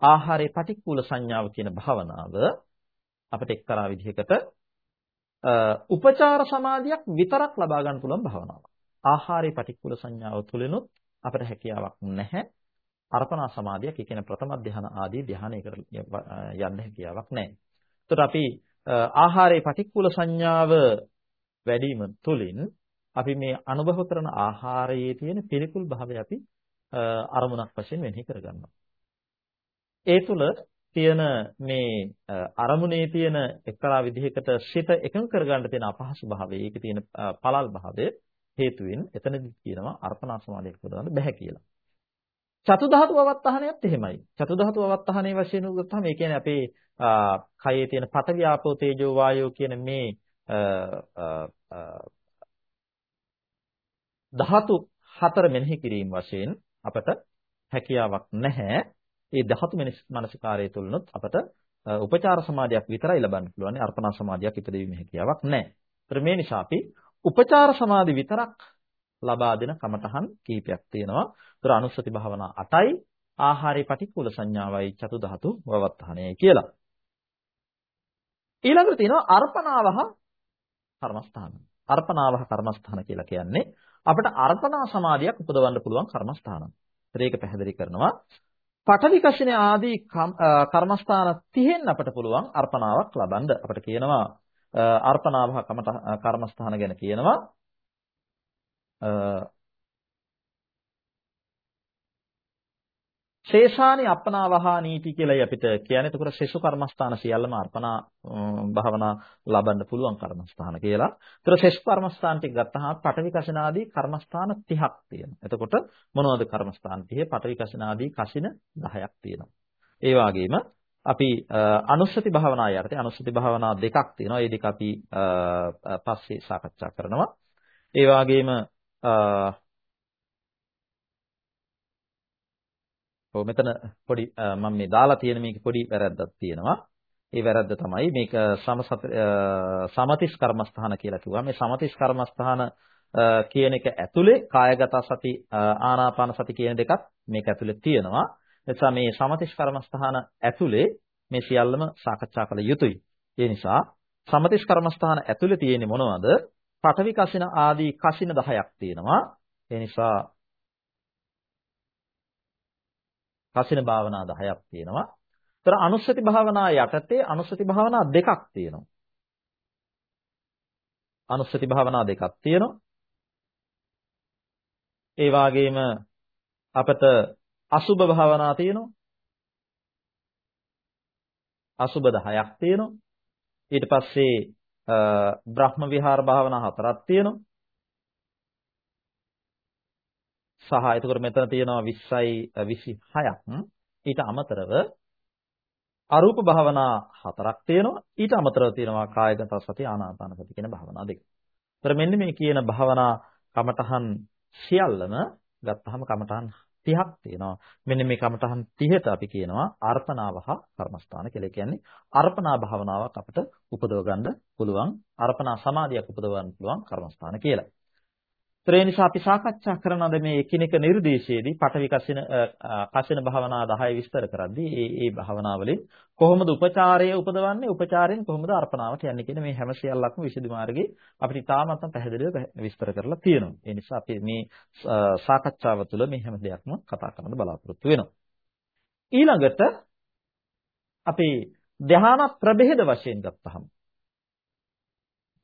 ආහාරයේ පටික්කුල සංඥාව කියන භාවනාව අපිට එක්තරා විදිහකට උපචාර සමාධියක් විතරක් ලබා ගන්න පුළුවන් භාවනාවක්. ආහාරයේ පටික්කුල සංඥාව තුළිනුත් අපිට හැකියාවක් නැහැ. අර්පණා සමාධියක්, ඒ කියන්නේ ප්‍රථම ධ්‍යාන ආදී ධ්‍යානයකට යන්න හැකියාවක් නැහැ. එතකොට අපි ආහාරයේ පටික්කුල සංඥාව වැඩිම තුළින් අපි මේ අනුභව කරන ආහාරයේ තියෙන පිළිකුල් භාවය අපි අරමුණක් වශයෙන් වෙනෙහි කරගන්නවා. ඒ තුළ තියෙන මේ අරමුණේ තියෙන එක්තරා විදිහකට සිත එකඟ කරගන්න තියෙන අපහසු භාවය, ඒකේ තියෙන පළල් භාවය හේතුවෙන් එතනදි කියනවා අර්පණා සමාධියක් පුදවන්න බෑ කියලා. චතු ධාතු අවත්තහනයත් එහෙමයි. චතු ධාතු අවත්තහනේ වශයෙන් උගත්තාම ඒ කියන්නේ අපේ කයේ තියෙන පඨවි ආපෝ තේජෝ වායෝ කියන මේ ධාතු හතර මෙනෙහි කිරීම වශයෙන් අපට හැකියාවක් නැහැ. ඒ ධාතු මනසිකාරය තුලනොත් අපට උපචාර සමාධියක් විතරයි ලබන්න පුළුවන්. අර්පණා සමාධියක් ඉපදෙවීමේ හැකියාවක් නැහැ. ඒතර මේ නිසා අපි උපචාර සමාධි විතරක් ලබා දෙන කමඨහන් කීපයක් තියෙනවා. ඒතර අනුස්සති භාවනා 8යි ආහාරේ පටික්කුල සංඥාවයි චතු ධාතු වවත්තහණයයි කියලා. ඊළඟට තියෙනවා අර්පණාවහ කර්මස්ථාන. අර්පණාවහ කර්මස්ථාන කියලා කියන්නේ අපිට අර්පණා සමාධියක් උපදවන්න පුළුවන් කර්මස්ථාන. ඒක පැහැදිලි කරනවා. පඨවි කසින ආදී කර්මස්ථාන 30න් අපට පුළුවන් අර්පණාවක් ලබන්න. අපිට කියනවා අර්පණාවහ කර්මස්ථාන ගැන කියනවා ශේෂානි අප්පනාවහා නීති කියලායි අපිට කියන්නේ. එතකොට සෙසු කර්මස්ථාන සියල්ලම අර්පණා භාවනා ලබන්න පුළුවන් කර්මස්ථාන කියලා. ඒතර සෙසු කර්මස්ථාන ටික ගත්තාම පඨවි කසිනාදී කර්මස්ථාන 30ක් තියෙනවා. එතකොට මොනවද කර්මස්ථාන 30? පඨවි කසිනාදී කසින 10ක් තියෙනවා. ඒ වගේම අපි අනුස්සති භාවනා යටතේ අනුස්සති භාවනා දෙකක් තියෙනවා. ඒ දෙක අපි පස්සේ සාකච්ඡා කරනවා. ඒ වගේම ඔව් මෙතන පොඩි මම මේ දාලා තියෙන මේක පොඩි වැරද්දක් තියෙනවා. ඒ වැරද්ද තමයි මේක සමසත සමතිස් කර්මස්ථාන කියලා කිව්වා. මේ සමතිස් කර්මස්ථාන කියන එක ඇතුලේ කායගත සති ආනාපාන සති කියන දෙකත් මේක ඇතුලේ තියෙනවා. එනිසා මේ සමතිස් කර්මස්ථාන ඇතුලේ මේ සියල්ලම සාකච්ඡා කළ යුතුයි. ඒ නිසා සමතිස් කර්මස්ථාන ඇතුලේ තියෙන්නේ මොනවද? පඨවි කසින ආදී කසින 10ක් තියෙනවා. ඒ නිසා කසින භාවනා 10ක් තියෙනවා. ඒතර අනුස්සති භාවනා යටතේ අනුස්සති භාවනා දෙකක් තියෙනවා. අනුස්සති භාවනා දෙකක් තියෙනවා. ඒ වගේම අපට අසුබ භාවනා තියෙනවා. අසුබ 10ක් තියෙනවා. ඊට පස්සේ බ්‍රහ්ම විහාර භාවනා හතරක් තියෙනවා. සහ එතකොට මෙතන තියෙනවා 20යි 26ක්. ඊට අමතරව අරූප භාවනා හතරක් තියෙනවා. ඊට අමතරව තියෙනවා කායගත සති ආනාපාන සති කියන භාවනා දෙක. ඒතර මෙන්න මේ කියන භාවනා කමඨහන් සියල්ලම ගත්තාම කමඨහන් 30ක් තියෙනවා. මෙන්න මේ කමඨහන් 30ට අපි කියනවා අර්පණාවහ කර්මස්ථාන කියලා. කියන්නේ අර්පණා භාවනාවක් අපිට උපදව ගන්න පුළුවන්. අර්පණා සමාධියක් උපදව ගන්න පුළුවන් කර්මස්ථාන කියලා. ඒ නිසා අපි සාකච්ඡා කරන අද මේ එකිනෙක නිර්දේශයේදී පටවි කසින කසින භාවනා 10 විස්තර කරද්දී ඒ ඒ භාවනාවලින් කොහොමද උපචාරය උපදවන්නේ උපචාරයෙන් කොහොමද අර්පණාවට යන්නේ කියන මේ හැම සියල්ලක්ම විසඳු මාර්ගයේ අපිට තාමත් පැහැදිලිව විස්තර කරලා තියෙනවා. ඒ නිසා අපි මේ සාකච්ඡාව තුළ මේ හැම දෙයක්ම කතා කරන්න බලාපොරොත්තු වෙනවා. ඊළඟට අපි ධ්‍යාන ප්‍රභේද වශයෙන් ගත්තහම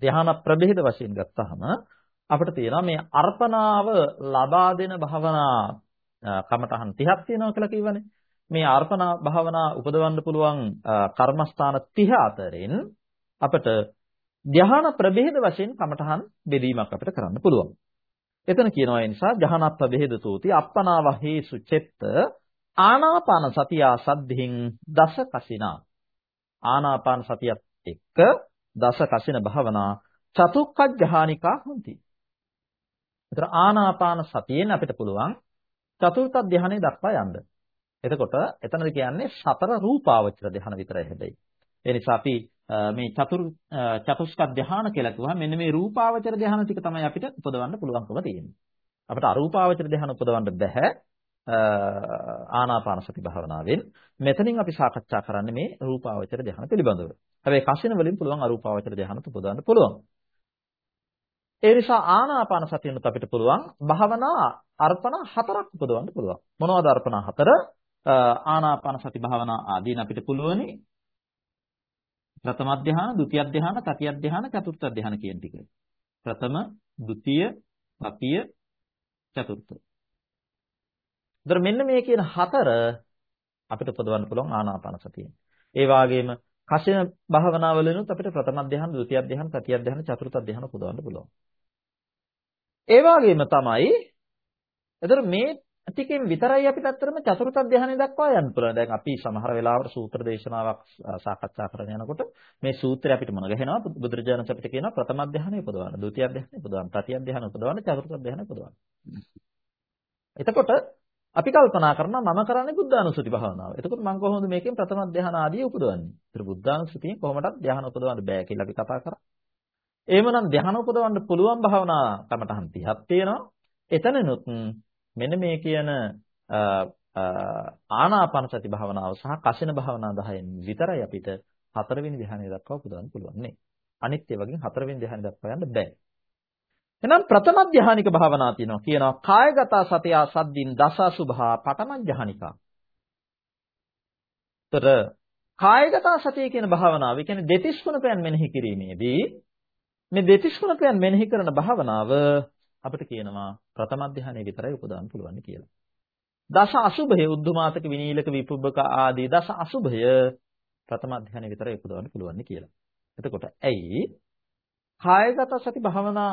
ධ්‍යාන ප්‍රභේද වශයෙන් ගත්තහම අපිට තියෙනවා මේ අර්පණාව ලබා දෙන භවනා කමඨහන් 30ක් තියෙනවා කියලා කිව්වනේ. මේ අර්පණා භවනා උපදවන්න පුළුවන් කර්මස්ථාන 30 අතරින් අපිට ධ්‍යාන ප්‍රභේද වශයෙන් කමඨහන් බෙදීමක් අපිට කරන්න පුළුවන්. එතන කියනවා ඒ නිසා ජහනත් ප්‍රභේද තෝති අප්පනාව හේසු චෙත්ත ආනාපාන සතියා සද්ධින් දස කසිනා ආනාපාන සතියත් එක්ක දස කසින භවනා චතුක්කජ් ජහානිකා හොಂತಿ ඒතර ආනාපාන සතියෙන් අපිට පුළුවන් චතුර්ථ ධානය දක්වා යන්න. එතකොට එතනද කියන්නේ සතර රූපාවචර ධාන විතරයි හැබැයි. ඒ නිසා අපි මේ චතුර් චතුස්ක ධාන කියලා කිව්වහම මෙන්න මේ රූපාවචර ධාන ටික තමයි අපිට උපදවන්න පුළුවන්කම තියෙන්නේ. අපිට අරූපාවචර ධාන උපදවන්න බැහැ ආනාපාන සති භාවනාවෙන්. මෙතනින් අපි සාකච්ඡා කරන්නේ මේ රූපාවචර ධාන පිළිබඳව. හැබැයි කසින වලින් පුළුවන් අරූපාවචර ධාන උපදවන්න පුළුවන්. ඒ නිසා ආනාපාන සතියෙන්ත් අපිට පුළුවන් භාවනා අර්පණ හතරක් උපදවන්න පුළුවන්. මොනවද අර්පණ හතර? ආනාපාන සති භාවනා ආදීන් අපිට පුළුවනි ප්‍රථම ධ්‍යාන, ဒုတိ ය ධ්‍යාන, තතිය ධ්‍යාන, චතුර්ථ ධ්‍යාන කියන ටික. ප්‍රථම, ဒုတိ ය, තතිය, චතුර්ථ. දර මෙන්න මේ කියන හතර අපිට උපදවන්න පුළුවන් ආනාපාන සතියෙන්. ඒ වගේම කසින භාවනාවලිනුත් අපිට ප්‍රථම ධ්‍යාන, ဒုတိ ය ධ්‍යාන, තතිය ධ්‍යාන, චතුර්ථ ධ්‍යාන උපදවන්න පුළුවන්. ඒ වගේම තමයි එතකොට මේ ටිකෙන් විතරයි අපිට අත්‍තරම චතුර්ථ ධානය දක්වා යන්න පුළුවන්. දැන් අපි සමහර වෙලාවට සූත්‍ර දේශනාවක් සාකච්ඡා කරගෙන යනකොට මේ සූත්‍රය අපිට මොන ගහනවා බුදුරජාණන් අපිට කියනවා ප්‍රථම ධානය උපදවන්න, ဒုတိ ය ධානය උපදවන්න, තතිය ධානය උපදවන්න, චතුර්ථ ධානය උපදවන්න. එතකොට අපි කල්පනා කරනවා මම කරන්නේ බුද්ධානුස්සති භාවනාව. එතකොට මම කොහොමද මේකෙන් ප්‍රථම ධානය ආදී උපදවන්නේ? ඒතර බුද්ධානුස්සතියෙන් කොහොමදත් ධානය උපදවන්න බෑ කියලා අපි කතා කරා. එහෙමනම් ධ්‍යාන උපදවන්න පුළුවන් භාවනා කමටහන් 30ක් තියෙනවා. එතනනොත් මෙන්න මේ කියන ආනාපාන සති භාවනාව සහ කසින භාවනා 10න් විතරයි අපිට හතරවෙනි ධ්‍යානය දක්වා පුදවන්න පුළුවන් නේ. අනිත් ඒවාගෙන් හතරවෙනි ධ්‍යානය දක්වා යන්න බෑ. එහෙනම් ප්‍රථම ධ්‍යානික භාවනා තියෙනවා. කියනවා කායගත සතිය සද්දින් දස සුභා පඨම ධ්‍යානිකා. ତර කායගත සතිය කියන භාවනාව, ඒ කියන්නේ දෙතිස් ගුණයන් මෙනෙහි කිරීමේදී මේ දෙතිස් ගුණයන් මෙනෙහි කරන භාවනාව අපිට කියනවා ප්‍රථම ධ්‍යානයේ විතරයි උපදවන්න පුළුවන් කියලා. දස අසුභය උද්ධමාතක විනීලක විපුබ්බක ආදී දස අසුභය ප්‍රථම ධ්‍යානයේ විතරයි උපදවන්න පුළුවන් කියලා. එතකොට ඇයි කායගත සති භාවනා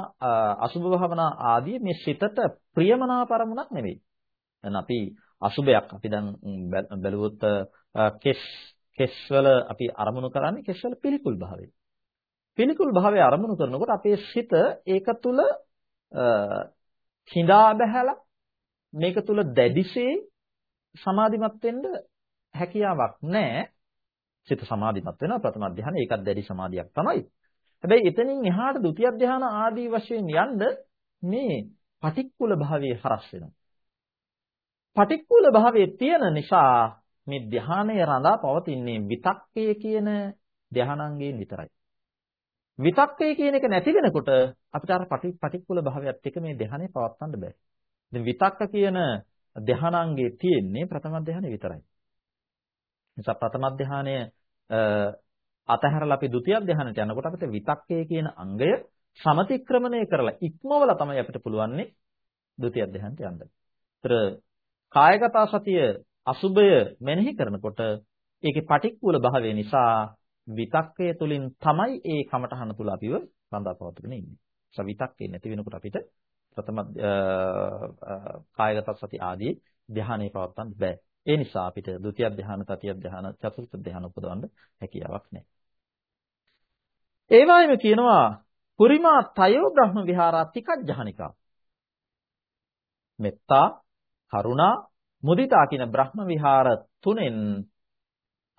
අසුභ භාවනා ආදී මේ සිතට ප්‍රියමනාපරමුණක් නෙවෙයි. දැන් අපි අසුභයක් අපි දැන් බැලුවොත් කෙස් කෙස්වල අපි අරමුණු කරන්නේ කෙස්වල පිළිකුල් භාවය. පිළිකුල් භාවය අරමුණු කරනකොට අපේ සිත ඒක තුල හිඳා බහැලා මේක තුල දැඩිසේ සමාධිමත් වෙන්න හැකියාවක් නැහැ. සිත සමාධිමත් වෙනවා ප්‍රථම ධ්‍යාන ඒකත් දැඩි සමාධියක් තමයි. හැබැයි එතනින් එහාට ဒုတိ ය ධ්‍යාන ආදී වශයෙන් යන්න මේ පටික්කුල භාවයේ හරස් වෙනවා. පටික්කුල භාවයේ තියෙන නිසා මේ ධ්‍යානය රඳා පවතින්නේ විතක්කය කියන ධ්‍යානංගයෙන් විතරයි. විතක්කය කියන එක නැති වෙනකොට අපිට අර පටික්කුල භාවයත් එක්ක මේ ධ්‍යානෙ පවත්වන්න බෑ. දැන් විතක්ක කියන ධ්‍යානාංගයේ තියෙන්නේ ප්‍රථම ධ්‍යානෙ විතරයි. නිසා ප්‍රථම ධ්‍යානය අතහැරලා අපි ဒုတိ ය ධ්‍යානට යනකොට අපිට විතක්කය කියන අංගය සමතික්‍රමණය කරලා ඉක්මවලා තමයි අපිට පුළුවන්නේ ဒုတိ ය ධ්‍යානට යන්න. ඒතර කායගත සතිය අසුබය මෙනෙහි කරනකොට ඒකේ පටික්කුල භාවය නිසා විතක්කය තුලින් තමයි ඒ කමඨහන තුල අපිව රඳාපවත්වගෙන ඉන්නේ. ඒ විතක්කේ නැති වෙනකොට අපිට ප්‍රථම කායගත සති ආදී ධ්‍යානෙ පවත්වන්න බෑ. ඒ නිසා අපිට ဒုတိ ය ධ්‍යාන, තතිය ධ්‍යාන, චතුර්ථ ධ්‍යාන උපදවන්න හැකියාවක් නැහැ. ඒ වගේම කියනවා පුරිමා තයෝ බ්‍රහ්ම විහාරා තිකජ්ජහනිකා. මෙත්තා, කරුණා, මුදිතා කියන බ්‍රහ්ම විහාර තුනෙන්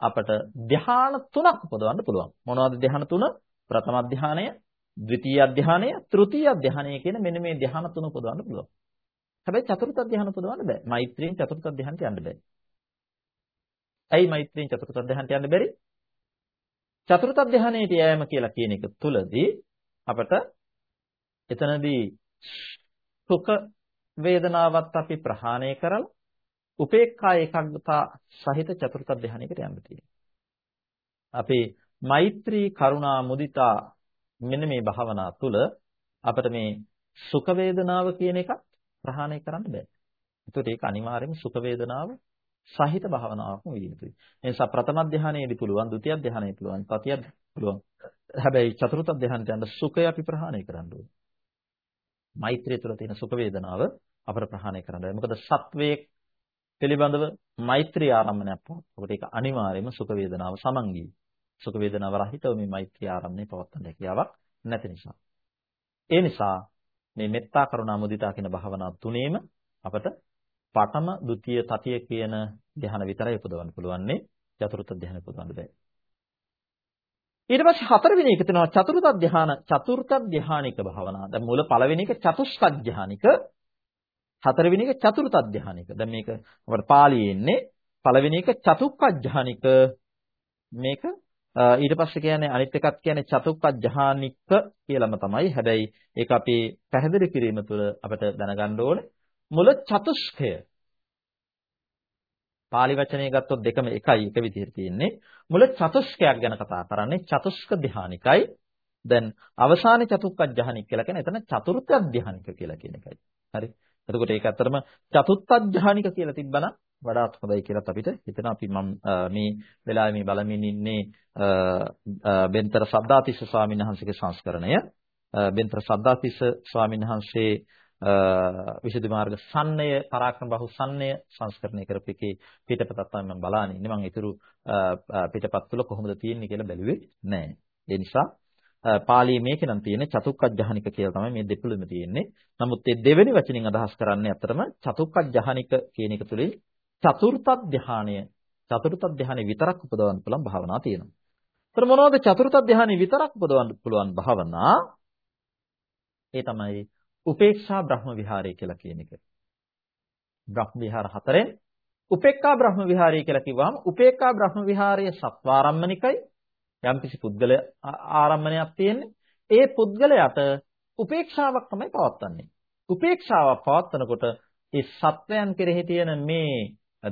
අපට ධ්‍යාන තුනක් උපදවන්න පුළුවන්. මොනවද ධ්‍යාන තුන? ප්‍රථම ධ්‍යානය, ද්විතීය ධ්‍යානය, තෘතීය ධ්‍යානය කියන මෙන්න මේ ධ්‍යාන තුන උපදවන්න පුළුවන්. හැබැයි චතුර්ථ ධ්‍යාන උපදවන්න බෑ. මෛත්‍රියෙන් චතුර්ථ ධ්‍යානට යන්න බෑ. ඇයි මෛත්‍රියෙන් චතුර්ථ ධ්‍යානට යන්න බැරි? චතුර්ථ ධ්‍යානයට යෑම කියලා කියන එක තුලදී අපට එතනදී සුඛ වේදනාවත් අපි ප්‍රහාණය කරලා උපේක්ඛා ඒකාග්‍රතා සහිත චතුර්ථ ධ්‍යානයකට යන්න තියෙනවා. අපි මෛත්‍රී කරුණා මුදිතා මෙන්න මේ භාවනා තුළ අපිට මේ සුඛ වේදනාව කියන එක ප්‍රහාණය කරන්න බෑ. ඒකට ඒක අනිවාර්යයෙන්ම සුඛ වේදනාව සහිත භාවනාවක්ම වෙන්න යුතුයි. ඒ නිසා ප්‍රථම ධ්‍යානයේදී පුළුවන්, ဒုတိ ය ධ්‍යානයේ පුළුවන්, තතිය පුළුවන්. හැබැයි චතුර්ථ ධ්‍යානයට යන්න සුඛය අපි ප්‍රහාණය කරන්න ඕනේ. මෛත්‍රිය තුළ තියෙන සුඛ වේදනාව අපර ප්‍රහාණය කරන්න. මොකද සත්වයේ පිළිබඳව මෛත්‍රී ආරම්භණයක් පවත්වනකොට ඒක අනිවාර්යයෙන්ම සුඛ වේදනාව සමංගී. සුඛ වේදනාව රහිතව මේ මෛත්‍රී ආරම්භණය පවත්වන්න හැකියාවක් නැති නිසා. ඒ නිසා මේ මෙත්තා කරුණා මුදිතා කියන භාවනා තුනේම අපට පඨම, ဒုတိ ය, තතිය කියන ධ්‍යාන විතරයි උපදවන්න පුළුවන්නේ. චතුර්ථ ධ්‍යාන උපදවන්න බෑ. ඊට පස්සේ හතරවෙනි එක තියෙනවා චතුර්ථ ධ්‍යාන චතුර්ථ ධ්‍යානික භාවනාව. දැන් මුල පළවෙනි එක චතුස්ක ධ්‍යානික හතරවෙනි එක චතුර්ථ ධ්‍යානික. දැන් මේක අපේ පාළියේ ඉන්නේ පළවෙනි එක චතුක්කඥානික මේක ඊට පස්සේ කියන්නේ අනිත් එකක් කියන්නේ චතුක්කඥානික කියලාම තමයි. හැබැයි ඒක අපි පැහැදිලි කිරීම තුළ අපිට දැනගන්න ඕනේ මුල චතුස්කය. පාලි වචනේ ගත්තොත් දෙකම එකයි එක විදිහට තියෙන්නේ. මුල චතුස්කයක් ගැන කතා කරන්නේ චතුස්ක ධ්‍යානිකයි. දැන් අවසානයේ චතුක්කඥානික කියලා කියන්නේ එතන චතුර්ථ ධ්‍යානික කියලා කියන එකයි. හරි. එතකොට ඒක ඇත්තටම චතුත්ථඥානික කියලා තිබ්බනම් වඩාත් හොඳයි කියලාත් අපිට හිතෙනවා. අපි මම මේ වෙලාවේ මේ බලමින් ඉන්නේ බෙන්තර සද්දාතිස්ස ස්වාමීන් වහන්සේගේ සංස්කරණය. බෙන්තර සද්දාතිස්ස ස්වාමීන් වහන්සේ විසුද්ධි මාර්ග සම්ණය පරාක්‍රම බහු සම්ණය සංස්කරණය කරපේකේ පිටපතක් තමයි මම බලාගෙන ඉන්නේ. මම ඊටු පිටපත් තුල කොහොමද තියෙන්නේ කියලා බැලුවේ නැහැ. ඒ නිසා පාලියේ මේකේ නම් තියෙන්නේ චතුක්කජහනික කියලා තමයි මේ දෙපළෙම තියෙන්නේ. නමුත් මේ දෙවෙනි වචنين අදහස් කරන්නේ අතරම චතුක්කජහනික කියන එක තුලින් චතුර්ථ ධානය චතුර්ථ ධානය විතරක් උපදවන්න පුළුවන් භාවනා තියෙනවා. ඒතර මොනවද චතුර්ථ ධානය විතරක් උපදවන්න පුළුවන් භාවනා? ඒ තමයි උපේක්ෂා බ්‍රහ්ම විහාරය කියලා කියන එක. බ්‍රහ්ම විහාර හතරෙන් උපේක්ඛා බ්‍රහ්ම විහාරය කියලා කිව්වම උපේක්ඛා බ්‍රහ්ම විහාරය සත්වාරම්මනිකයි යම්කිසි පුද්ගල ආරම්මණයක් තියෙන්නේ. ඒ පුද්ගලයාට උපේක්ෂාවක් තමයි පවත්න්නේ. උපේක්ෂාවක් පවත්නකොට ඒ සත්වයන් කෙරෙහි තියෙන මේ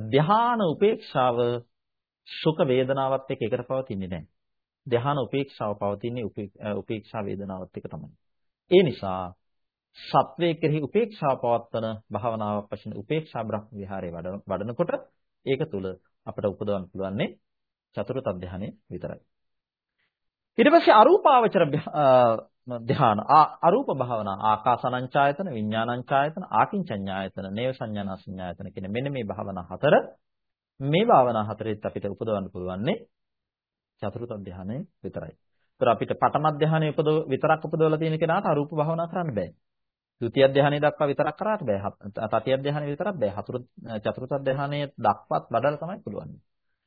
ධ්‍යාන උපේක්ෂාව සුඛ වේදනාවත් එක්ක එකට පවතින්නේ නැහැ. ධ්‍යාන උපේක්ෂාව පවතින්නේ උපේක්ෂා වේදනාවත් එක්ක තමයි. ඒ නිසා සත්වයේ කෙරෙහි උපේක්ෂාව පවත්වන භාවනාවක් වශයෙන් උපේක්ෂා බ්‍රහ්ම විහාරයේ වඩනකොට ඒක තුල අපට උපදවන්න පුළුවන්නේ චතුර්ථ ධානය විතරයි. ඊට පස්සේ අරූපාවචර ධ්‍යාන අරූප භාවනා ආකාසනංචායතන විඥානංචායතන ආකින්චඤ්ඤායතන නේව සංඥානසඤ්ඤායතන කියන මෙන්න මේ භාවනා හතර මේ භාවනා හතරෙත් අපිට උපදවන්න පුළුවන්නේ චතුර්ථ ධානය විතරයි. ඒතර අපිට පඨම ධානය උපදව විතරක් උපදවලා තියෙන කෙනාට අරූප භාවනා කරන්න බෑ. ဒုတိ ය ධානය දක්වා විතරක් කරාට බෑ. තතිය ධානය විතරක් බෑ. හතුරු චතුර්ථ ධානය දක්වත් වඩලා තමයි පුළුවන්.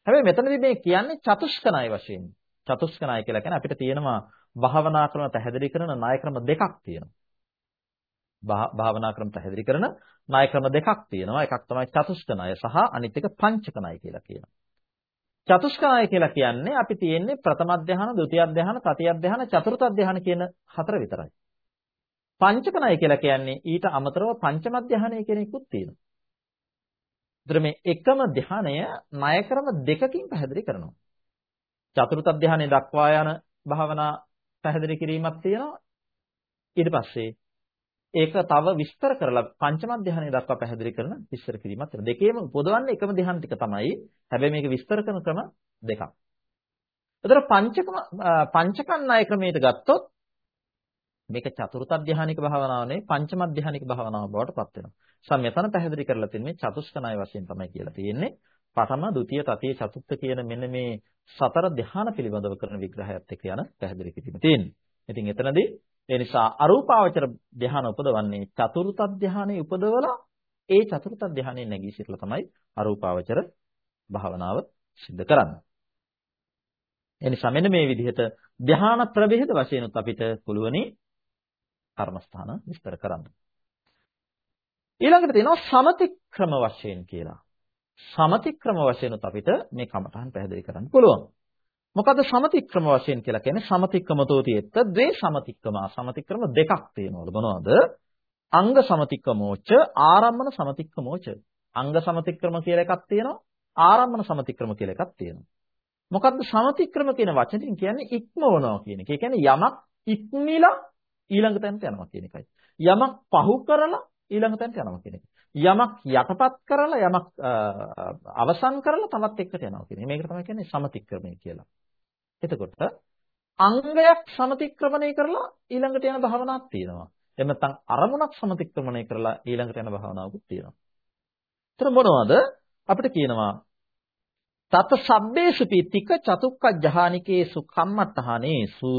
හැබැයි මෙතනදී මේ කියන්නේ චතුෂ්කනාය වශයෙන්. චතුෂ්කනාය කියලා කියන්නේ අපිට තියෙනවා භාවනා ක්‍රම පැහැදිලි කරන ණය ක්‍රම දෙකක් තියෙනවා. භාවනා ක්‍රම පැහැදිලි කරන ණය ක්‍රම දෙකක් තියෙනවා. එකක් තමයි චතුෂ්කනාය සහ අනිත් එක පංචකනාය කියලා කියනවා. චතුෂ්කනාය කියලා කියන්නේ අපි තියෙන්නේ ප්‍රථම ධානය, ဒုတိ ය ධානය, තතිය ධානය, චතුර්ථ ධානය කියන හතර විතරයි. පංචක ණය කියලා කියන්නේ ඊට අමතරව පංචම ධානය කියන එකකුත් තියෙනවා. ඒතර මේ එකම ධානය ණය ක්‍රම දෙකකින් පැහැදිලි කරනවා. චතුර්ථ ධානය දක්වා යන භාවනා පැහැදිලි කිරීමක් තියෙනවා. ඊට පස්සේ ඒක තව විස්තර කරලා පංචම ධානය දක්වා පැහැදිලි කරන විස්තර කිරීමක් තියෙනවා. දෙකේම පොදවන්නේ එකම ධාන ටික තමයි. හැබැයි මේක විස්තර කරන ක්‍රම දෙකක්. ඒතර පංචකම පංචකන් ණය ක්‍රමයට ගත්තොත් මේක චතුර්ථ ධානයක භාවනාව නෙවෙයි පංචම ධානයක භාවනාව බවට පත් වෙනවා. සම මෙතන පැහැදිලි කරලා තියෙන්නේ චතුස්කනාය වශයෙන් තමයි කියලා තියෙන්නේ. පඨම, ဒုတိ ය, තතිය, චතුර්ථ කියන මෙන්න මේ සතර ධාන පිළිබඳව කරන විග්‍රහයත් එක්ක යන පැහැදිලි කිරීම තියෙන්නේ. ඉතින් එතනදී ඒ නිසා අරූපාවචර ධාන උපදවන්නේ චතුර්ථ ධානයේ උපදවලා ඒ චතුර්ථ ධානයේ නැගී සිටලා තමයි අරූපාවචර භාවනාව සිද්ධ කරන්නේ. ඒ නිසා මෙන්න මේ විදිහට ධාන ප්‍රභේද වශයෙන් උත් අපිට පුළුවනි කර්මස්ථාන විස්තර කරන්න. ඊළඟට තියෙනවා සමතික්‍රම වශයෙන් කියලා. සමතික්‍රම වශයෙන් උත් අපිට මේ කමඨහන් පැහැදිලි කරන්න පුළුවන්. මොකද සමතික්‍රම වශයෙන් කියලා කියන්නේ සමතික්‍රමතෝ තියෙත්ත ද්වේ සමතික්‍රමා සමතික්‍රම දෙකක් තියෙනවලු මොනවද? අංග සමතික්‍රමෝච ආරම්මන සමතික්‍රමෝච. අංග සමතික්‍රම කියලා එකක් තියෙනවා ආරම්මන සමතික්‍රම කියලා එකක් තියෙනවා. මොකද්ද සමතික්‍රම කියන වචنين කියන්නේ ඉක්මවනවා කියන එක. ඒ කියන්නේ යමක් ඉක්මිලා ඊළඟ තැනට යනවා කියන එකයි. යමක් පහු කරලා ඊළඟ තැනට යනවා කියන එක. යමක් යටපත් කරලා යමක් අවසන් කරලා තවත් එකට යනවා කියන එක. මේකට තමයි කියන්නේ සමතික්‍රමණය කියලා. එතකොට අංගයක් සමතික්‍රමණය කරලා ඊළඟට යන භාවනාවක් තියෙනවා. එහෙම නැත්නම් අරමුණක් සමතික්‍රමණය කරලා ඊළඟට යන භාවනාවකුත් තියෙනවා. ඒතර මොනවද? අපිට කියනවා තත් සබ්බේසු පිතික චතුක්ක ජහානිකේසු කම්මත්තහනේසු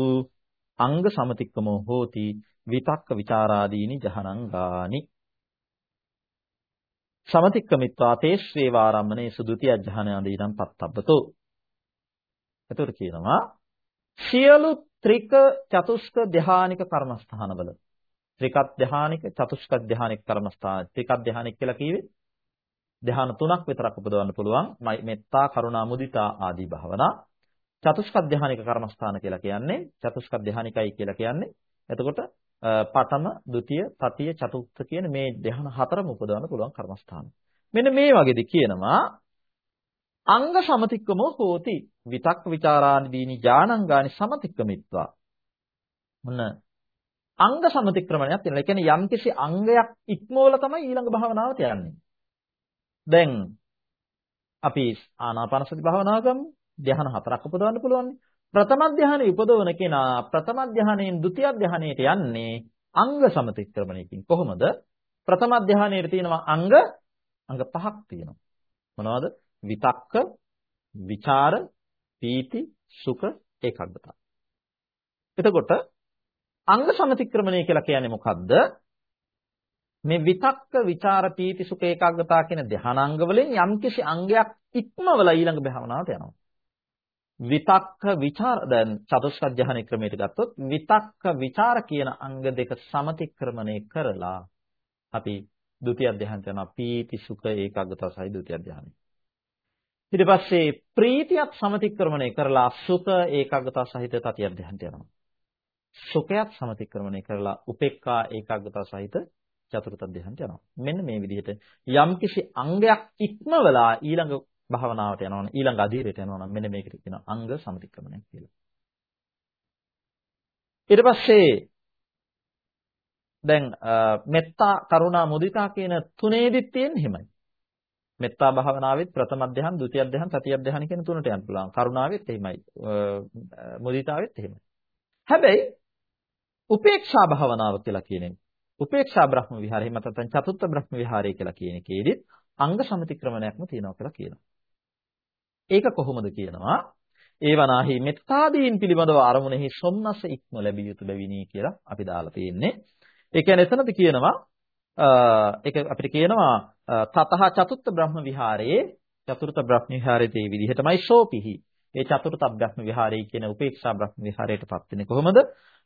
අංග සමතික්කමෝ හෝති විතක්ක ਵਿਚාරාදීනි ජහනංගානි සමතික්කමිත්වා තේස්වේ වාරම්මනේ සුදුතිය ජහනයන්දීනම් පත්තබ්බතෝ. එතකොට කියනවා සියලු ත්‍රික චතුස්ක ධානික කර්මස්ථානවල ත්‍රිකත් ධානික චතුස්ක ධානික කර්මස්ථාන ත්‍රිකත් ධානික කියලා කිව්වේ ධාන තුනක් විතරක් උපදවන්න පුළුවන්. මෙත්තා කරුණා මුදිතා ආදී භාවනා. චතුස්ක ධානික කර්මස්ථාන කියලා කියන්නේ චතුස්ක ධානිකයි කියලා කියන්නේ එතකොට පඨම, ဒုတိ ය, තතිය, චතුර්ථ කියන මේ ධ්‍යාන හතරම උපදවන්න පුළුවන් කර්මස්ථාන. මෙන්න මේ වගේදී කියනවා අංග සමතික්කමෝ හෝති විතක් ਵਿਚාරානි දීනි ඥානංගානි සමතික්කමිත්වා. මොන අංග සමතික්‍රමණයක් තියෙනවා. ඒ කියන්නේ යම්කිසි අංගයක් ඉක්මවල තමයි ඊළඟ භාවනාව තියන්නේ. දැන් අපි ආනාපානසති භාවනාව ගමු. ධ්‍යාන හතරක් උපදවන්න පුළුවන්. ප්‍රථම ධ්‍යානෙ උපදවන කෙනා ප්‍රථම ධ්‍යානයෙන් ဒုတိ ය ධ්‍යානයට යන්නේ අංග සමතික්‍රමණයකින්. කොහොමද? ප්‍රථම ධ්‍යානයේ තියෙනවා අංග අංග පහක් තියෙනවා. මොනවද? විතක්ක, විචාර, පීති, සුඛ, ඒකාග්‍රතාව. එතකොට අංග සමතික්‍රමණය කියලා කියන්නේ මොකද්ද? මේ විතක්ක, විචාර, පීති, සුඛ, ඒකාග්‍රතාව කියන ධානාංග වලින් යම්කිසි අංගයක් ඉක්මවලා ඊළඟ භාවනාවට යනවා. විතක්ක ਵਿਚාර දැන් චතුස්සත් ධානය ක්‍රමයට ගත්තොත් විතක්ක ਵਿਚාර කියන අංග දෙක සමතික්‍රමණය කරලා අපි ဒုတိ ය ධ්‍යාන කරනවා පීති සුඛ ඒකාග්‍රතාවයි ဒုတိ ය ධ්‍යානය. ඊට පස්සේ ප්‍රීතියත් සමතික්‍රමණය කරලා සුඛ ඒකාග්‍රතාව සහිත තතිය ධ්‍යාන කරනවා. සුඛයත් සමතික්‍රමණය කරලා උපේක්ඛා ඒකාග්‍රතාව සහිත චතුර්ථ ධ්‍යාන කරනවා. මෙන්න මේ විදිහට යම්කිසි අංගයක් ඉක්මවලා ඊළඟ භාවනාවට යනවනම් ඊළඟ අධීරයට යනවනම් මෙන්න මේකට කියනවා අංග සමතික්‍රමණය කියලා. ඊට පස්සේ දැන් මෙත්තා කරුණා මුදිතා කියන තුනේදිත් තියෙන්නේ එහෙමයි. මෙත්තා භාවනාවෙත් ප්‍රථම අධ්‍යාන, ဒုတိ ය අධ්‍යාන, තතිය අධ්‍යාන කියන තුනට යන්න පුළුවන්. කරුණාවෙත් එහෙමයි. මුදිතාවෙත් එහෙමයි. හැබැයි උපේක්ෂා භාවනාව කියලා කියන්නේ උපේක්ෂා බ්‍රහ්ම විහාරය එහෙම නැත්නම් චතුත්ථ බ්‍රහ්ම විහාරය කියලා කියන එකේදීත් අංග සමතික්‍රමණයක්ම තියෙනවා කියලා කියනවා. ඒක කොහොමද කියනවා? ඒවනාහි මෙත්තාදීන් පිළිබඳව අරමුණෙහි සොම්නස ඉක්ම ලැබිය යුතු බැවිනි කියලා අපි දාලා තියෙන්නේ. ඒ කියන්නේ එතනද කියනවා ඒක අපිට කියනවා තතහ චතුත්ථ බ්‍රහ්ම විහාරයේ චතුර්ථ බ්‍රහ්ම විහාරයේ තේ විදිහටමයි ශෝපිහි. ඒ චතුර්ථ බ්‍රහ්ම විහාරයේ කියන උපේක්ෂා බ්‍රහ්ම විහාරයටපත් වෙන්නේ කොහොමද?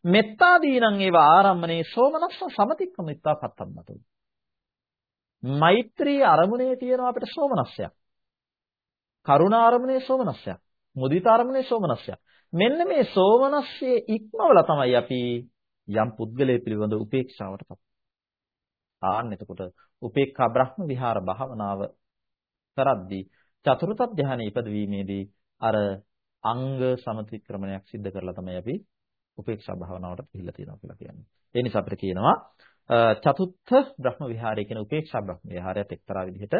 මෙත්තාදීනං ඒව ආරම්මනේ සෝමනස්ස සමතික්කමිත්තා පත්තම්මතු. මෛත්‍රී අරමුණේ තියෙන අපිට සෝමනස්සයක්. කරුණා අරමුණේ සෝමනස්සයක්. මුදිතා අරමුණේ සෝමනස්සයක්. මෙන්න මේ සෝමනස්සේ ඉක්මවල තමයි අපි යම් පුද්ගලයෙක් පිළිබඳ උපේක්ෂාවටපත්. ආන්න එතකොට උපේක්ඛා බ්‍රහ්ම විහාර භාවනාව කරද්දී චතුර්ථ ධානයේ ඉපදවීමේදී අර අංග සමතික්‍රමණයක් සිද්ධ කරලා තමයි අපි උපේක්ෂා භාවනාවට පිළිලා තියෙනවා කියලා කියන්නේ. ඒ නිසා අපිට කියනවා චතුත්ථ බ්‍රහ්ම විහාරය කියන උපේක්ෂා බ්‍රහ්ම විහාරයත් එක්තරා විදිහට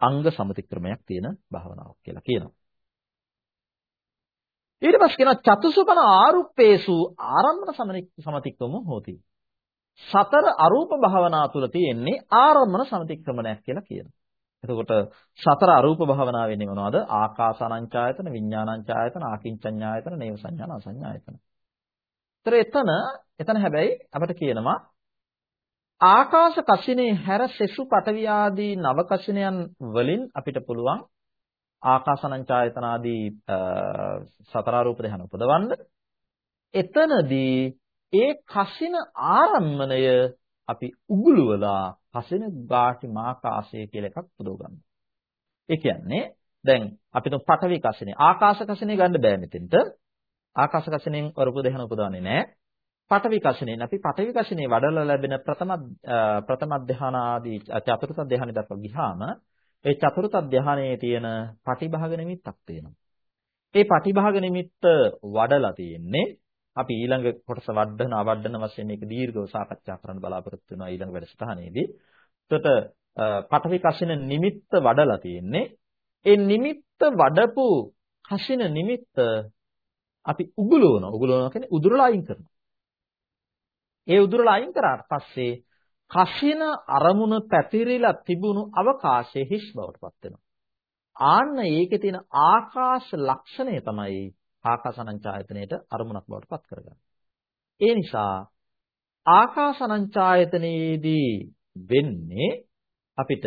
අංග සමතික්‍රමයක් තියෙන භාවනාවක් කියලා කියනවා. ඊට පස්සේ කියනවා චතුසුපන ආරුප්පේසු ආරම්භන සමතික්‍රම හෝති. සතර අරූප භාවනා තුල තියෙන්නේ ආරම්භන සමතික්‍රමණයක් කියලා කියනවා. එතකොට සතර අරූප භාවනාව වෙන්නේ මොනවද? ආකාසානංචායතන, විඥානංචායතන, ආකින්චඤ්ඤායතන, නේව සංඥාන, අසඤ්ඤායතන. ඒතර එතන එතන හැබැයි අපිට කියනවා ආකාශ කසිනේ හැර සෙසු පටවි ආදී නව කසිනයන් වලින් අපිට පුළුවන් ආකාසනංචායතන ආදී සතර රූප ධ්‍යාන උපදවන්න එතනදී ඒ කසින ආරම්මණය අපි උගුලවලා කසින ගාටි මාකාශය කියලා එකක් පුදව ගන්නවා. ඒ කියන්නේ දැන් අපිට පටවි කසිනේ ආකාශ කසිනේ ගන්න බෑ මෙතෙන්ට. ආකාශ කසිනෙන් වරපු දෙහන උපදවන්නේ නැහැ. පටවි කසිනෙන් අපි පටවි කසිනේ වඩලා ලැබෙන ප්‍රථම ප්‍රථම ධ්‍යාන ආදී චතුර්ථ ධ්‍යාන දක්වා ගියාම ඒ චතුර්ථ ධ්‍යානයේ තියෙන පටිභාග නිමිත්තක් තියෙනවා. ඒ පටිභාග නිමිත්ත වඩලා තියෙන්නේ අපි ඊළඟ කොටස වඩන අවඩන වශයෙන් මේක දීර්ඝව සාකච්ඡා කරන්න බලාපොරොත්තු වෙනවා ඊළඟ වැඩසටහනේදී. එතකොට පඨවි කසින නිමිත්ත වඩලා තියෙන්නේ ඒ නිමිත්ත වඩපු කසින නිමිත්ත අපි උගුලවනවා. උගුලවනවා කියන්නේ උදුරලා අයින් කරනවා. ඒ උදුරලා අයින් කරාට පස්සේ කසින අරමුණ පැතිරිලා තිබුණු අවකාශයේ හිස් බවට පත් වෙනවා. ආන්න ඒකේ තියෙන ආකාශ ලක්ෂණය තමයි ආකාසනංචායතනයේට අරමුණක් බවට පත් කරගන්නේ. ඒ නිසා ආකාසනංචායතනයේදී වෙන්නේ අපිට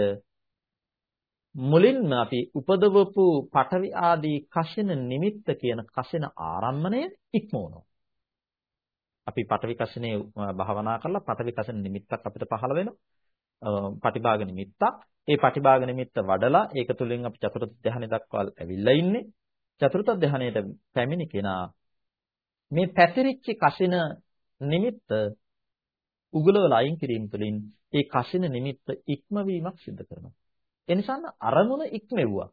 මුලින්ම අපි උපදවපු පඨවි ආදී කසින නිමිත්ත කියන කසින ආරම්මණය ඉක්මවනවා. අපි පඨවි කසිනේ භාවනා කරලා පඨවි කසින නිමිත්තක් අපිට පහළ වෙනවා. පටිභාග නිමිත්තක්. ඒ පටිභාග නිමිත්ත වඩලා ඒක තුලින් අපි චතුර්ථ ධ්‍යානෙ දක්වා ඇවිල්ලා ඉන්නේ. චතුර්ථ ධ්‍යානයට පැමිණි කෙනා මේ පැතිරිච්ච කසින නිමිත්ත උගලවලා අයින් කිරීම තුළින් ඒ කසින නිමිත්ත ඉක්මවීමක් සිදු කරනවා. ඒ නිසා අරමුණ ඉක්මෙව්වා.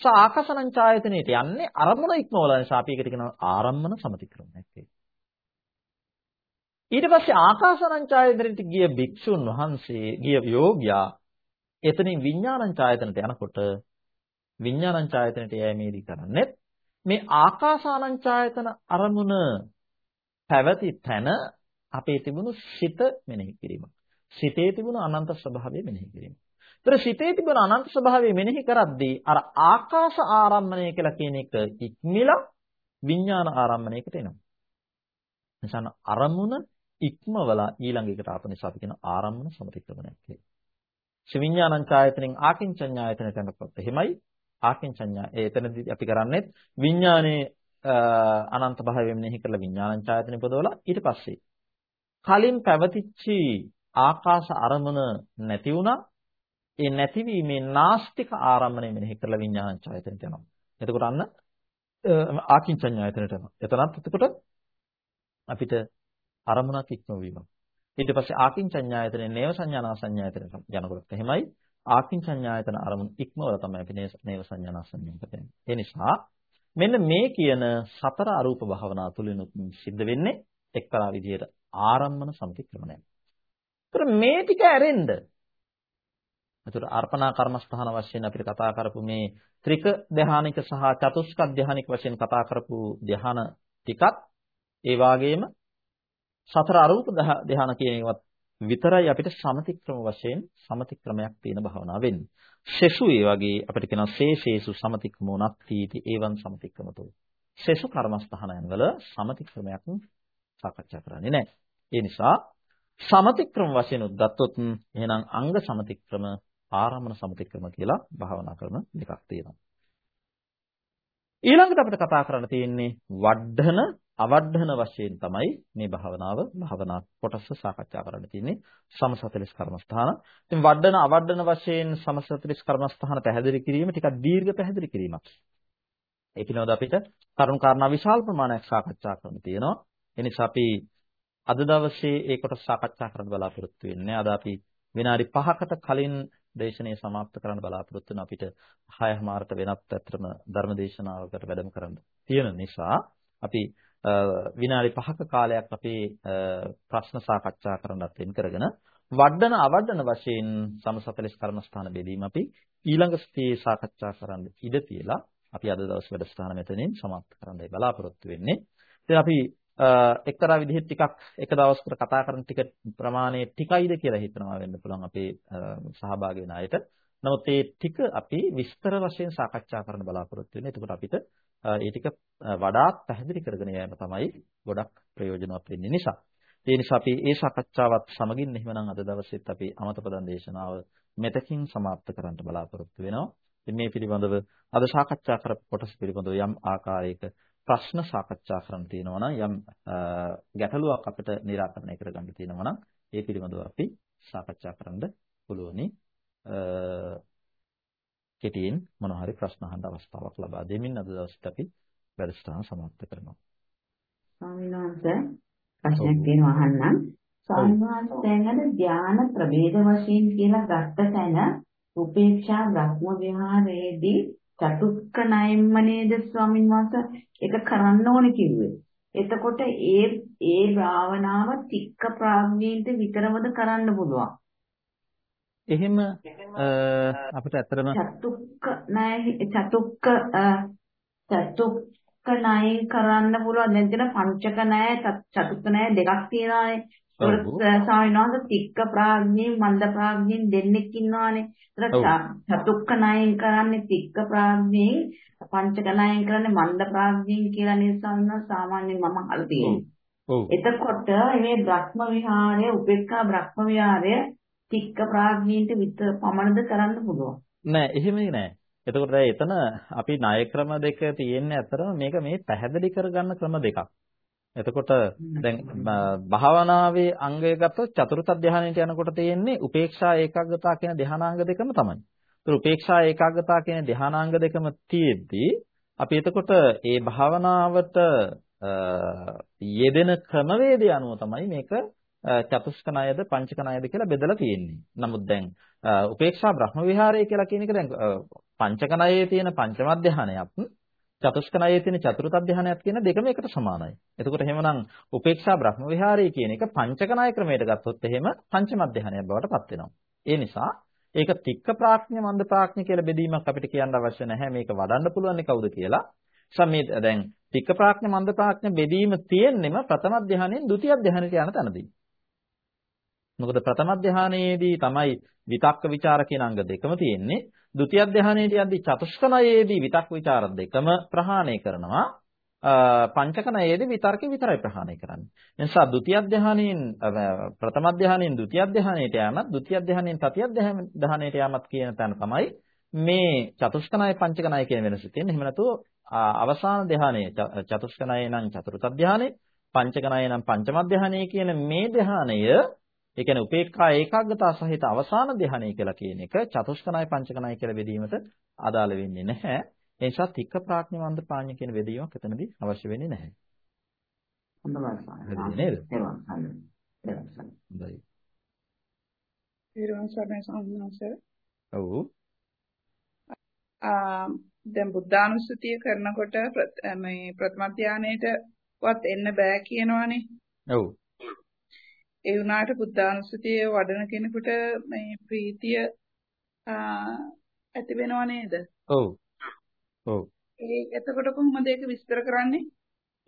සා ආකාසනං ඡායතනෙට යන්නේ අරමුණ ඉක්මවලා නිසා අපි ඒකට කියනවා ආරම්මන සමතික්‍රමයක් කියලා. ඊට පස්සේ ආකාසනං ඡායතනෙට ගිය භික්ෂුන් වහන්සේ ගිය යෝග්‍යා එතනින් විඥානං ඡායතනට යනකොට විඥානං ඡායතනට යෑමේදී කරන්නේ මේ ආකාසානං ඡායතන අරමුණ පැවති තැන අපේ තිබුණු සිත මෙනෙහි කිරීම. සිතේ තිබුණු අනන්ත ස්වභාවය මෙනෙහි කිරීම. ඒතර සිතේ තිබෙන අනන්ත ස්වභාවය මෙනෙහි කරද්දී අර ආකාශ ආරම්මණය කියලා කියන එක ඉක්මිලා විඥාන ආරම්මණයකට එනවා. එසන අරමුණ ඉක්මවලා ඊළඟ එකට ආපු නිසා අපි කියන ආරම්මන සමතික්‍රමණයක් කියලා. ශවිඥානං ඡායතනෙන් ආකින්චඤ්ඤායතනට යනකොට එහෙමයි. ආකින්චඤ්ඤා එතනදී අපි කරන්නේ විඥානයේ අනන්ත භාවයෙන් මෙනෙහි කරලා විඥාන ඡායතන ඉපදවලා ඊට පස්සේ. කලින් පැවතිච්චි ආකාශ අරමුණ නැති වුණා. ඒ නැතිවීමේ නාස්තික ආරම්භණය මෙනෙහි කරලා විඥාන ඡායතනට යනවා. එතකොට අන්න ආකින්චඤ්ඤායතනට යනවා. එතනත් එතකොට අපිට අරමුණක් ඉක්මවීමක් ඊට පස්සේ ආකින්චඤ්ඤායතනේ නේව සංඥානා සංඥායතනට යනකොට එහෙමයි ආකින්චඤ්ඤායතන අරමුණු ඉක්මවල තමයි අපි නේව සංඥානා සංඥායතනට යන්නේ ඒ නිසා මෙන්න මේ කියන සතර අරූප භාවනා තුලිනුත් සිද්ධ වෙන්නේ එක්තරා විදිහට ආරම්මන සම්පික්‍රමණය. ඒතර මේ ටික ඇරෙන්න. ඒතර අර්පණා කර්මස්ථාන වශයෙන් අපිට කතා කරපු මේ ත්‍රික ධානික සහ චතුස්ක ධානික වශයෙන් කතා කරපු ධාන ටිකත් ඒ වගේම සතර අරූප ධාන කියන ඒවත් විතරයි අපිට සමතික්‍රම වශයෙන් සමතික්‍රමයක් තියෙන භාවනාව වෙන්නේ. ශෙසු ඒ වගේ අපිට කියනවා ශේෂේසු සමතික්‍රමෝ නත්ථීති ඒවන් සමතික්‍රමතෝ. ශෙසු කර්මස්ථානයන් වල සමතික්‍රමයක් සාකච්ඡා කරන්නේ නැහැ. ඒ නිසා සමතික්‍රම වශයෙන් උද්ගත්තොත් එහෙනම් අංග සමතික්‍රම ආරම්භන සමතික්‍රම කියලා භාවනා කරන දෙකක් තියෙනවා. ඊළඟට අපිට කතා කරන්න තියෙන්නේ වඩන අවඩන වශයෙන් තමයි මේ භාවනාව භාවනා කොටස සාකච්ඡා කරන්න තියෙන්නේ සමසතලිස් කර්මස්ථාන. ඉතින් වඩන අවඩන වශයෙන් සමසතලිස් කර්මස්ථාන පැහැදිලි කිරීම ටිකක් දීර්ඝ පැහැදිලි කිරීමක්. ඒ පිළිබඳව අපිට කරුණු කාරණා විශාල ප්‍රමාණයක් සාකච්ඡා කරන්න තියෙනවා. ඒ නිසා අපි අද දවසේ ඒ කොටස සාකච්ඡා කරන්න බලාපොරොත්තු වෙන්නේ. අද අපි විනාඩි 5කට කලින් දේශනය સમાપ્ત කරන්න බලාපොරොත්තු වෙන අපිට 6:00මාරට වෙනත් ඇත්තටම ධර්ම දේශනාවකට වැඩම කරන්න තියෙන නිසා අපි විනාඩි 5ක කාලයක් අපේ ප්‍රශ්න සාකච්ඡා කරන්නත් වෙන් කරගෙන වඩන අවඩන වශයෙන් සම 40 කර්මස්ථාන බෙදීම අපි ඊළඟ ස්ථේ සාකච්ඡා කරන්න ඉඩ තියලා අපි අද දවස් වැඩසටහන මෙතනින් સમાપ્ત කරන්නයි බලාපොරොත්තු වෙන්නේ. ඉතින් අපි එක්තරා විදිහට ටිකක් එක දවසකට කතා කරන ටික ප්‍රමාණය ටිකයිද කියලා හිතනවා වෙන්න පුළුවන් අපේ සහභාගී වෙන අයට. නමුත් මේ ටික අපි විස්තර වශයෙන් සාකච්ඡා කරන්න බලාපොරොත්තු වෙනවා. එතකොට අපිට ඒ ටික වඩාත් පැහැදිලි කරගෙන යෑම තමයි ගොඩක් ප්‍රයෝජනවත් වෙන්නේ නිසා. ඒ නිසා අපි මේ සාකච්ඡාවත් සමගින් එහෙමනම් අද දවසෙත් අපි අමතපදන් දේශනාව මෙතකින් સમાප්ත කරන්න බලාපොරොත්තු වෙනවා. මේ පිළිබඳව අද සාකච්ඡා කරපු කොටස පිළිබඳව යම් ආකාරයක ප්‍රශ්න සාකච්ඡා කරන්න තියෙනවා නම් යම් ගැටලුවක් අපිට निराකරණය කරගන්න තියෙනවා නම් ඒ පිළිබඳව අපි සාකච්ඡා කරන්න පුළුවනි. කෙටියෙන් මොන හරි ප්‍රශ්න අහන්න අවස්ථාවක් ලබා දෙමින් අද දවසට අපි වැඩසටහන සමාප්ත කරනවා. ස්වාමීන් වහන්සේ ප්‍රශ්නයක් තියෙනවා අහන්නම්. ස්වාමීන් වහන්සේ දැන් අද ධාන ප්‍රභේද වශයෙන් කියලා ගත්ත තැන උපේක්ෂා භ්‍රම විහාරයේදී චතුක්ක ණයෙන්ම නේද ස්වාමීන් වහන්සේ ඒක කරන්න ඕනේ කිව්වේ. එතකොට ඒ ඒ භාවනාව තික්ක ප්‍රාඥීන්ට විතරමද කරන්න පුළුවන්. එහෙම අපිට ඇත්තටම චතුක්ක ණය චතුක්ක චතුක්ක ණය කරන්න පුළුවන් දැන් තියෙන පංචක ණය චතුක්ක ණය දෙකක් තියෙනවානේ ස්වාමීන් වහන්සේ තික්ක ප්‍රාඥයෙන් මන්ද ප්‍රාඥයෙන් දෙන්නෙක් ඉන්නවානේ. ඒතර චතුක්ක ණයෙන් කරන්නේ තික්ක ප්‍රාඥයෙන් පංචක ණයෙන් කරන්නේ මන්ද ප්‍රාඥයෙන් කියලා නේද සාමාන්‍යයෙන් මම අහලා තියෙන්නේ. එතකොට මේ බ්‍රහ්ම විහාරය උපේක්ඛා බ්‍රහ්ම විහාරය තික්ක ප්‍රාඥයෙන්ට විතර පමණද කරන්න පුළුවන්. නෑ එහෙමයි නෑ. එතකොට එතන අපි ණය ක්‍රම දෙක තියෙන්නේ අතරම මේක මේ පැහැදිලි කරගන්න ක්‍රම දෙකක්. එතකොට දැන් භාවනාවේ අංගය ගත්තොත් චතුර්ථ ධානයට යනකොට තියෙන්නේ උපේක්ෂා ඒකාග්‍රතාව කියන ධානාංග දෙකම තමයි. ඒතර උපේක්ෂා ඒකාග්‍රතාව කියන ධානාංග දෙකම තියෙද්දී අපි එතකොට ඒ භාවනාවට යෙදෙන ක්‍රමවේදය අනුව තමයි මේක චතුස්ක ණයද පංචක ණයද කියලා බෙදලා තියෙන්නේ. නමුත් දැන් උපේක්ෂා බ්‍රහ්ම විහාරය කියලා කියන එක දැන් පංචක ණයේ තියෙන පංචම ධානයත් චතුෂ්කනයේ තියෙන චතුර්ථ ධානයත් කියන දෙකම එකට සමානයි. එතකොට එහෙමනම් උපේක්ෂා බ්‍රහ්ම විහාරය කියන එක පංචකනය ක්‍රමයට ගත්තොත් එහෙම පංචම ධානයක් බවට පත් වෙනවා. ඒ නිසා ඒක තික්ක ප්‍රඥ මන්ද ප්‍රඥ කියලා බෙදීමක් අපිට කියන්න අවශ්‍ය නැහැ. මේක වඩන්න පුළුවන් කවුද කියලා. සමේ දැන් තික්ක ප්‍රඥ මන්ද ප්‍රඥ බෙදීම තියෙන්නෙම ප්‍රථම ධානයෙන් ဒုတိ ය ධානයට යන තැනදී. මොකද ප්‍රථම ධානයේදී තමයි විතක්ක ਵਿਚාර කියන අංග දෙකම තියෙන්නේ. ဒုတိယ ධානයට යද්දී චතුෂ්කණයේදී විතක් ਵਿਚාර දෙකම ප්‍රහාණය කරනවා. පංචකණයේදී විතර්ක විතරයි ප්‍රහාණය කරන්නේ. එනිසා ဒုတိယ ධානයෙන් ප්‍රථම ධානයෙන් ဒုတိယ ධානයට යamat ဒုတိယ ධානයෙන් තතිය ධානයට යamat කියන තැන තමයි මේ චතුෂ්කණය පංචකණය කියන වෙනස තියෙන්නේ. එහෙම නැතුව අවසාන ධානය චතුෂ්කණය නම් චතුර්ථ ධානය, පංචකණය නම් පංචම ධානය කියන මේ ධානය ඒ කියන්නේ උපේක්ඛා ඒකාග්‍රතාව සහිත අවසාන ධ්‍යානය කියලා කියන එක චතුස්කණය පංචකණය කියලා බෙදීමට අදාළ වෙන්නේ නැහැ. ඒ නිසා තික්ක ප්‍රඥාවන්ත පාඤ්ඤ කියන බෙදීමක් එතනදී අවශ්‍ය වෙන්නේ නැහැ. හොඳයි නේද? හොඳයි. ඔව්. ආ දැන් බුද්ධානුස්සතිය කරනකොට මේ ප්‍රථම ධානයේටවත් එන්න බෑ කියනවනේ. ඔව්. ඒ වුණාට බුද්ධානුස්සතිය වඩන කෙනෙකුට මේ ප්‍රීතිය ඇති වෙනව නේද? ඔව්. ඔව්. ඒ එතකොට කොහොමද ඒක විස්තර කරන්නේ?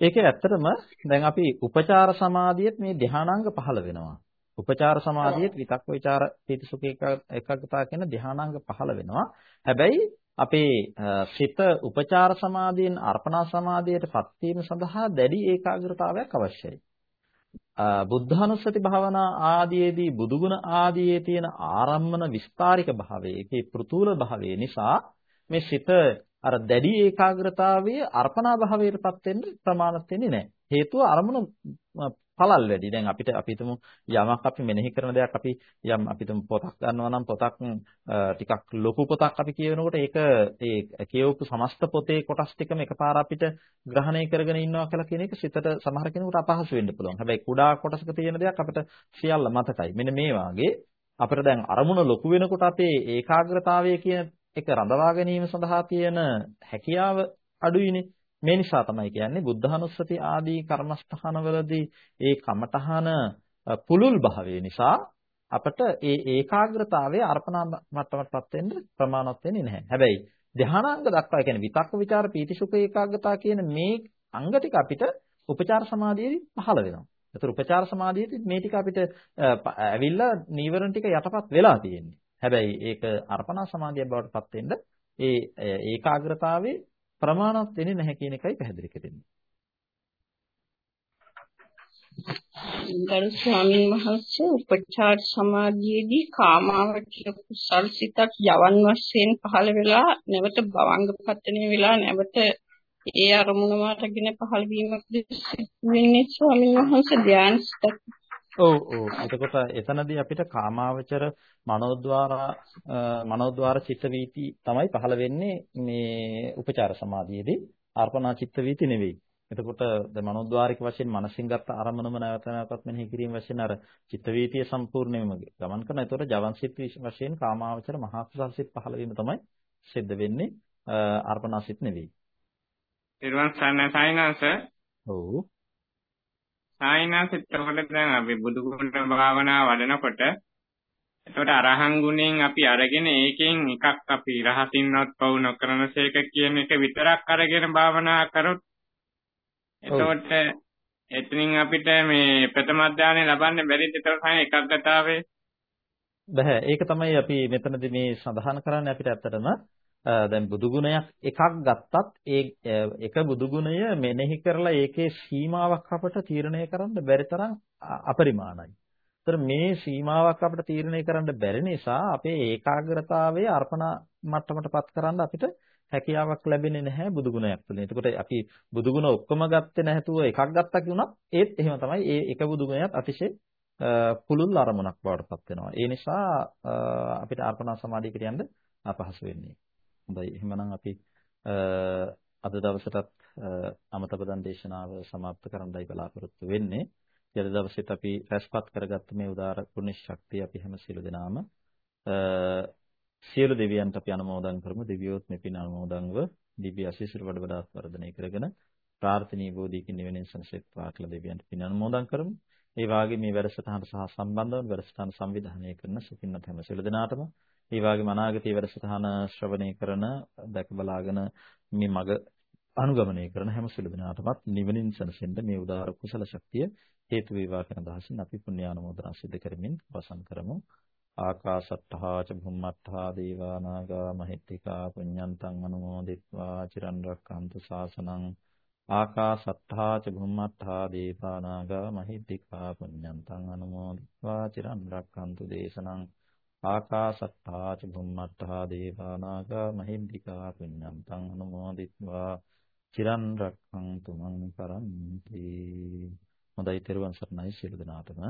ඒක ඇත්තටම දැන් අපි උපචාර සමාධියත් මේ ධානාංග පහළ වෙනවා. උපචාර සමාධියත් විතක් විචාර පීතිසුඛ එකග්ගතා කියන ධානාංග පහළ වෙනවා. හැබැයි අපේ සිත උපචාර සමාධියෙන් අර්පණා සමාධියටපත් වීම සඳහා දැඩි ඒකාග්‍රතාවයක් අවශ්‍යයි. බුද්ධානුස්සති භාවනා ආදීයේදී බුදුගුණ ආදීයේ තියෙන ආරම්මන විස්තාරික භාවයේ ඒකේ පෘතුල භාවයේ නිසා මේ සිත අර දැඩි ඒකාග්‍රතාවයේ අර්පණා භාවයටපත් වෙන්න ප්‍රමාණවත් වෙන්නේ නැහැ. හේතුව අරමුණ පළල් වැඩි. දැන් අපිට අපි හිතමු යමක් අපි මෙනෙහි කරන දෙයක් අපි යම් අපි හිතමු පොතක් ගන්නවා නම් පොතක් ටිකක් ලොකු පොතක් අපි කියනකොට ඒක ඒ කියවපු සමස්ත පොතේ කොටස් ටිකම එකපාර අපිට ග්‍රහණය කරගෙන ඉන්නවා කියලා කියන එක සිතට සමහර කෙනෙකුට අපහසු වෙන්න පුළුවන්. හැබැයි කුඩා කොටසක තියෙන දෙයක් අපිට සියල්ල මතකයි. මෙන්න මේ වාගේ අපිට දැන් අරමුණ ලොකු වෙනකොට අපේ ඒකාග්‍රතාවය කියන එක රඳවා ගැනීම සඳහා තියෙන හැකියාව අඩුයිනේ. මේ නිසා තමයි කියන්නේ බුද්ධානුස්සති ආදී කර්මස්ථානවලදී ඒ කමඨහන පුලුල් භාවය නිසා අපට ඒ ඒකාග්‍රතාවයේ අර්පණා මට්ටමටපත් වෙන්න ප්‍රමාණවත් වෙන්නේ නැහැ. හැබැයි ධානාංග දක්වා කියන්නේ විතක්ක ਵਿਚාර පීතිසුඛ ඒකාග්‍රතාව කියන මේ අංග ටික අපිට උපචාර සමාධියේදී පහළ වෙනවා. ඒතර උපචාර සමාධියේදී මේ ටික අපිට ඇවිල්ලා නීවරණ ටික යටපත් වෙලා තියෙන්නේ. හැබැයි ඒක අර්පණා සමාධිය බවට පත් වෙන්න ඒ ඒකාග්‍රතාවයේ ප්‍රමාණවත් වෙන්නේ නැහැ කියන එකයි පැහැදිලි කරන්නේ. ගරු ස්වාමීන් වහන්සේ උපචාර සමාධියේදී කාමාවචර කුසල් සිතක් යවන් වශයෙන් පහළ වෙලා නැවත භවංග පතනේ වෙලා නැවත ඒ අරමුණ මාතගෙන පහළ වීමක් වෙන්නේ ස්වාමීන් වහන්සේ ධ්‍යාන සිතක් ඔව් ඔව් එතකොට එතනදී අපිට කාමාවචර මනෝද්වාර මනෝද්වාර චිත්ත වීති තමයි පහළ වෙන්නේ මේ උපචාර සමාධියේදී අර්පණා චිත්ත වීති නෙවෙයි. එතකොට ද මනෝද්වාරික වශයෙන් මනසින් ගත්ත අරමුණම නැවත නැවතත් මෙනෙහි කිරීම වශයෙන් අර චිත්ත වීතිය සම්පූර්ණයෙන්ම ගමන් කරන. එතකොට ජවන් සිත් වශයෙන් කාමාවචර මහා කුසල් සිත් පහළ වීම තමයි සිද්ධ වෙන්නේ අර්පණා සිත් නෙවෙයි. ඊර්වන් සන්න සයින්ස් ඔව් සායනාස එතකොට දැන් අපි බුදු ගුණ භාවනා වඩනකොට එතකොට අරහන් ගුණෙන් අපි අරගෙන ඒකෙන් එකක් අපි රහසින්වත් පවු නොකරනසේක කියන එක විතරක් අරගෙන භාවනා කරොත් එතකොට එතනින් අපිට මේ ප්‍රථම ඥානය ලබන්න බැරිද? ඒතකොට සායන එකග්ගතාවේ බෑ ඒක තමයි අපි මෙතනදී මේ සඳහන් කරන්නේ අපිට ඇත්තටම. දැන් බුදු ගුණයක් එකක් ගත්තත් ඒ එක බුදු ගුණය මෙනෙහි කරලා ඒකේ සීමාවක් අපට තීරණය කරන්න බැරි තරම් අපරිමාණයි. ඒතර මේ සීමාවක් අපිට තීරණය කරන්න බැරි නිසා අපේ ඒකාග්‍රතාවයේ අර්පණ මට්ටමටපත් කරන්න අපිට හැකියාවක් ලැබෙන්නේ නැහැ බුදු ගුණයක් තුළින්. එතකොට අපි බුදු ගුණ ඔක්කොම ගත්තේ නැතුව එකක් ගත්තා කියුණත් ඒත් එහෙම තමයි. ඒ එක බුදු ගුණයත් අතිශය පුළුල් අරමුණක් බවට පත් වෙනවා. ඒ නිසා අපිට අර්පණා සමාධියකට යන්න අපහසු වෙන්නේ. හොඳයි. එහෙමනම් අපි අද දවසටත් අමතපදන් දේශනාව સમાප්ත කරන්නයි බලාපොරොත්තු වෙන්නේ. අද දවසෙත් අපි රැස්පත් කරගත්ත මේ උදාර පුණ්‍ය ශක්තිය අපි හැම සිළු දෙනාම සියලු දෙවියන්ට අපි අනුමෝදන් කරමු. දෙවියොත් මේ පින් අනුමෝදන්ව දිව්‍ය ආශිර්වාද වඩ වඩාත් වර්ධනය කරගෙන ප්‍රාර්ථනීය බෝධියකින් නිවෙනින් සංසෙත් පාකල දෙවියන්ට පින් අනුමෝදන් කරමු. ඒ වාගේ මේ වැඩසටහනට සහ සම්බන්ධව වැඩසටහන සංවිධානය කරන සුපින්නත් හැම සියලු දෙනාටම ඒ වගේම අනාගතයේ වැඩසටහන ශ්‍රවණය කරන දැක බලාගෙන මේ මග අනුගමනය කරන හැම සිළු දිනාටමත් නිවනින් සැනසෙන්න මේ උදාර කුසල ශක්තිය හේතු වේවා කියන අදහසින් අපි පුණ්‍යානුමෝදනා සිදු කරමින් අවසන් කරමු. ආකාසට්ඨා ච භුම්මට්ඨා දේවා නාග මහිත්‍තිකා පුඤ්ඤන්තං අනුමෝදිත්වා චිරන් රැක්කන්තු ශාසනං ආකාසට්ඨා ච භුම්මට්ඨා දේවා නාග මහිත්‍තිකා පුඤ්ඤන්තං අනුමෝදිත්වා චිරන් රැක්කන්තු දේශනං ආකාසත්තා ච බුම්මත්තා දේවානාග මහින්దికා පුඤ්ඤන්තං අනුමෝදිත්වා චිරන් රක්ඛන්තු මං පරන්ති. හොඳයි තෙරුවන් සරණයි සියලු දෙනාටම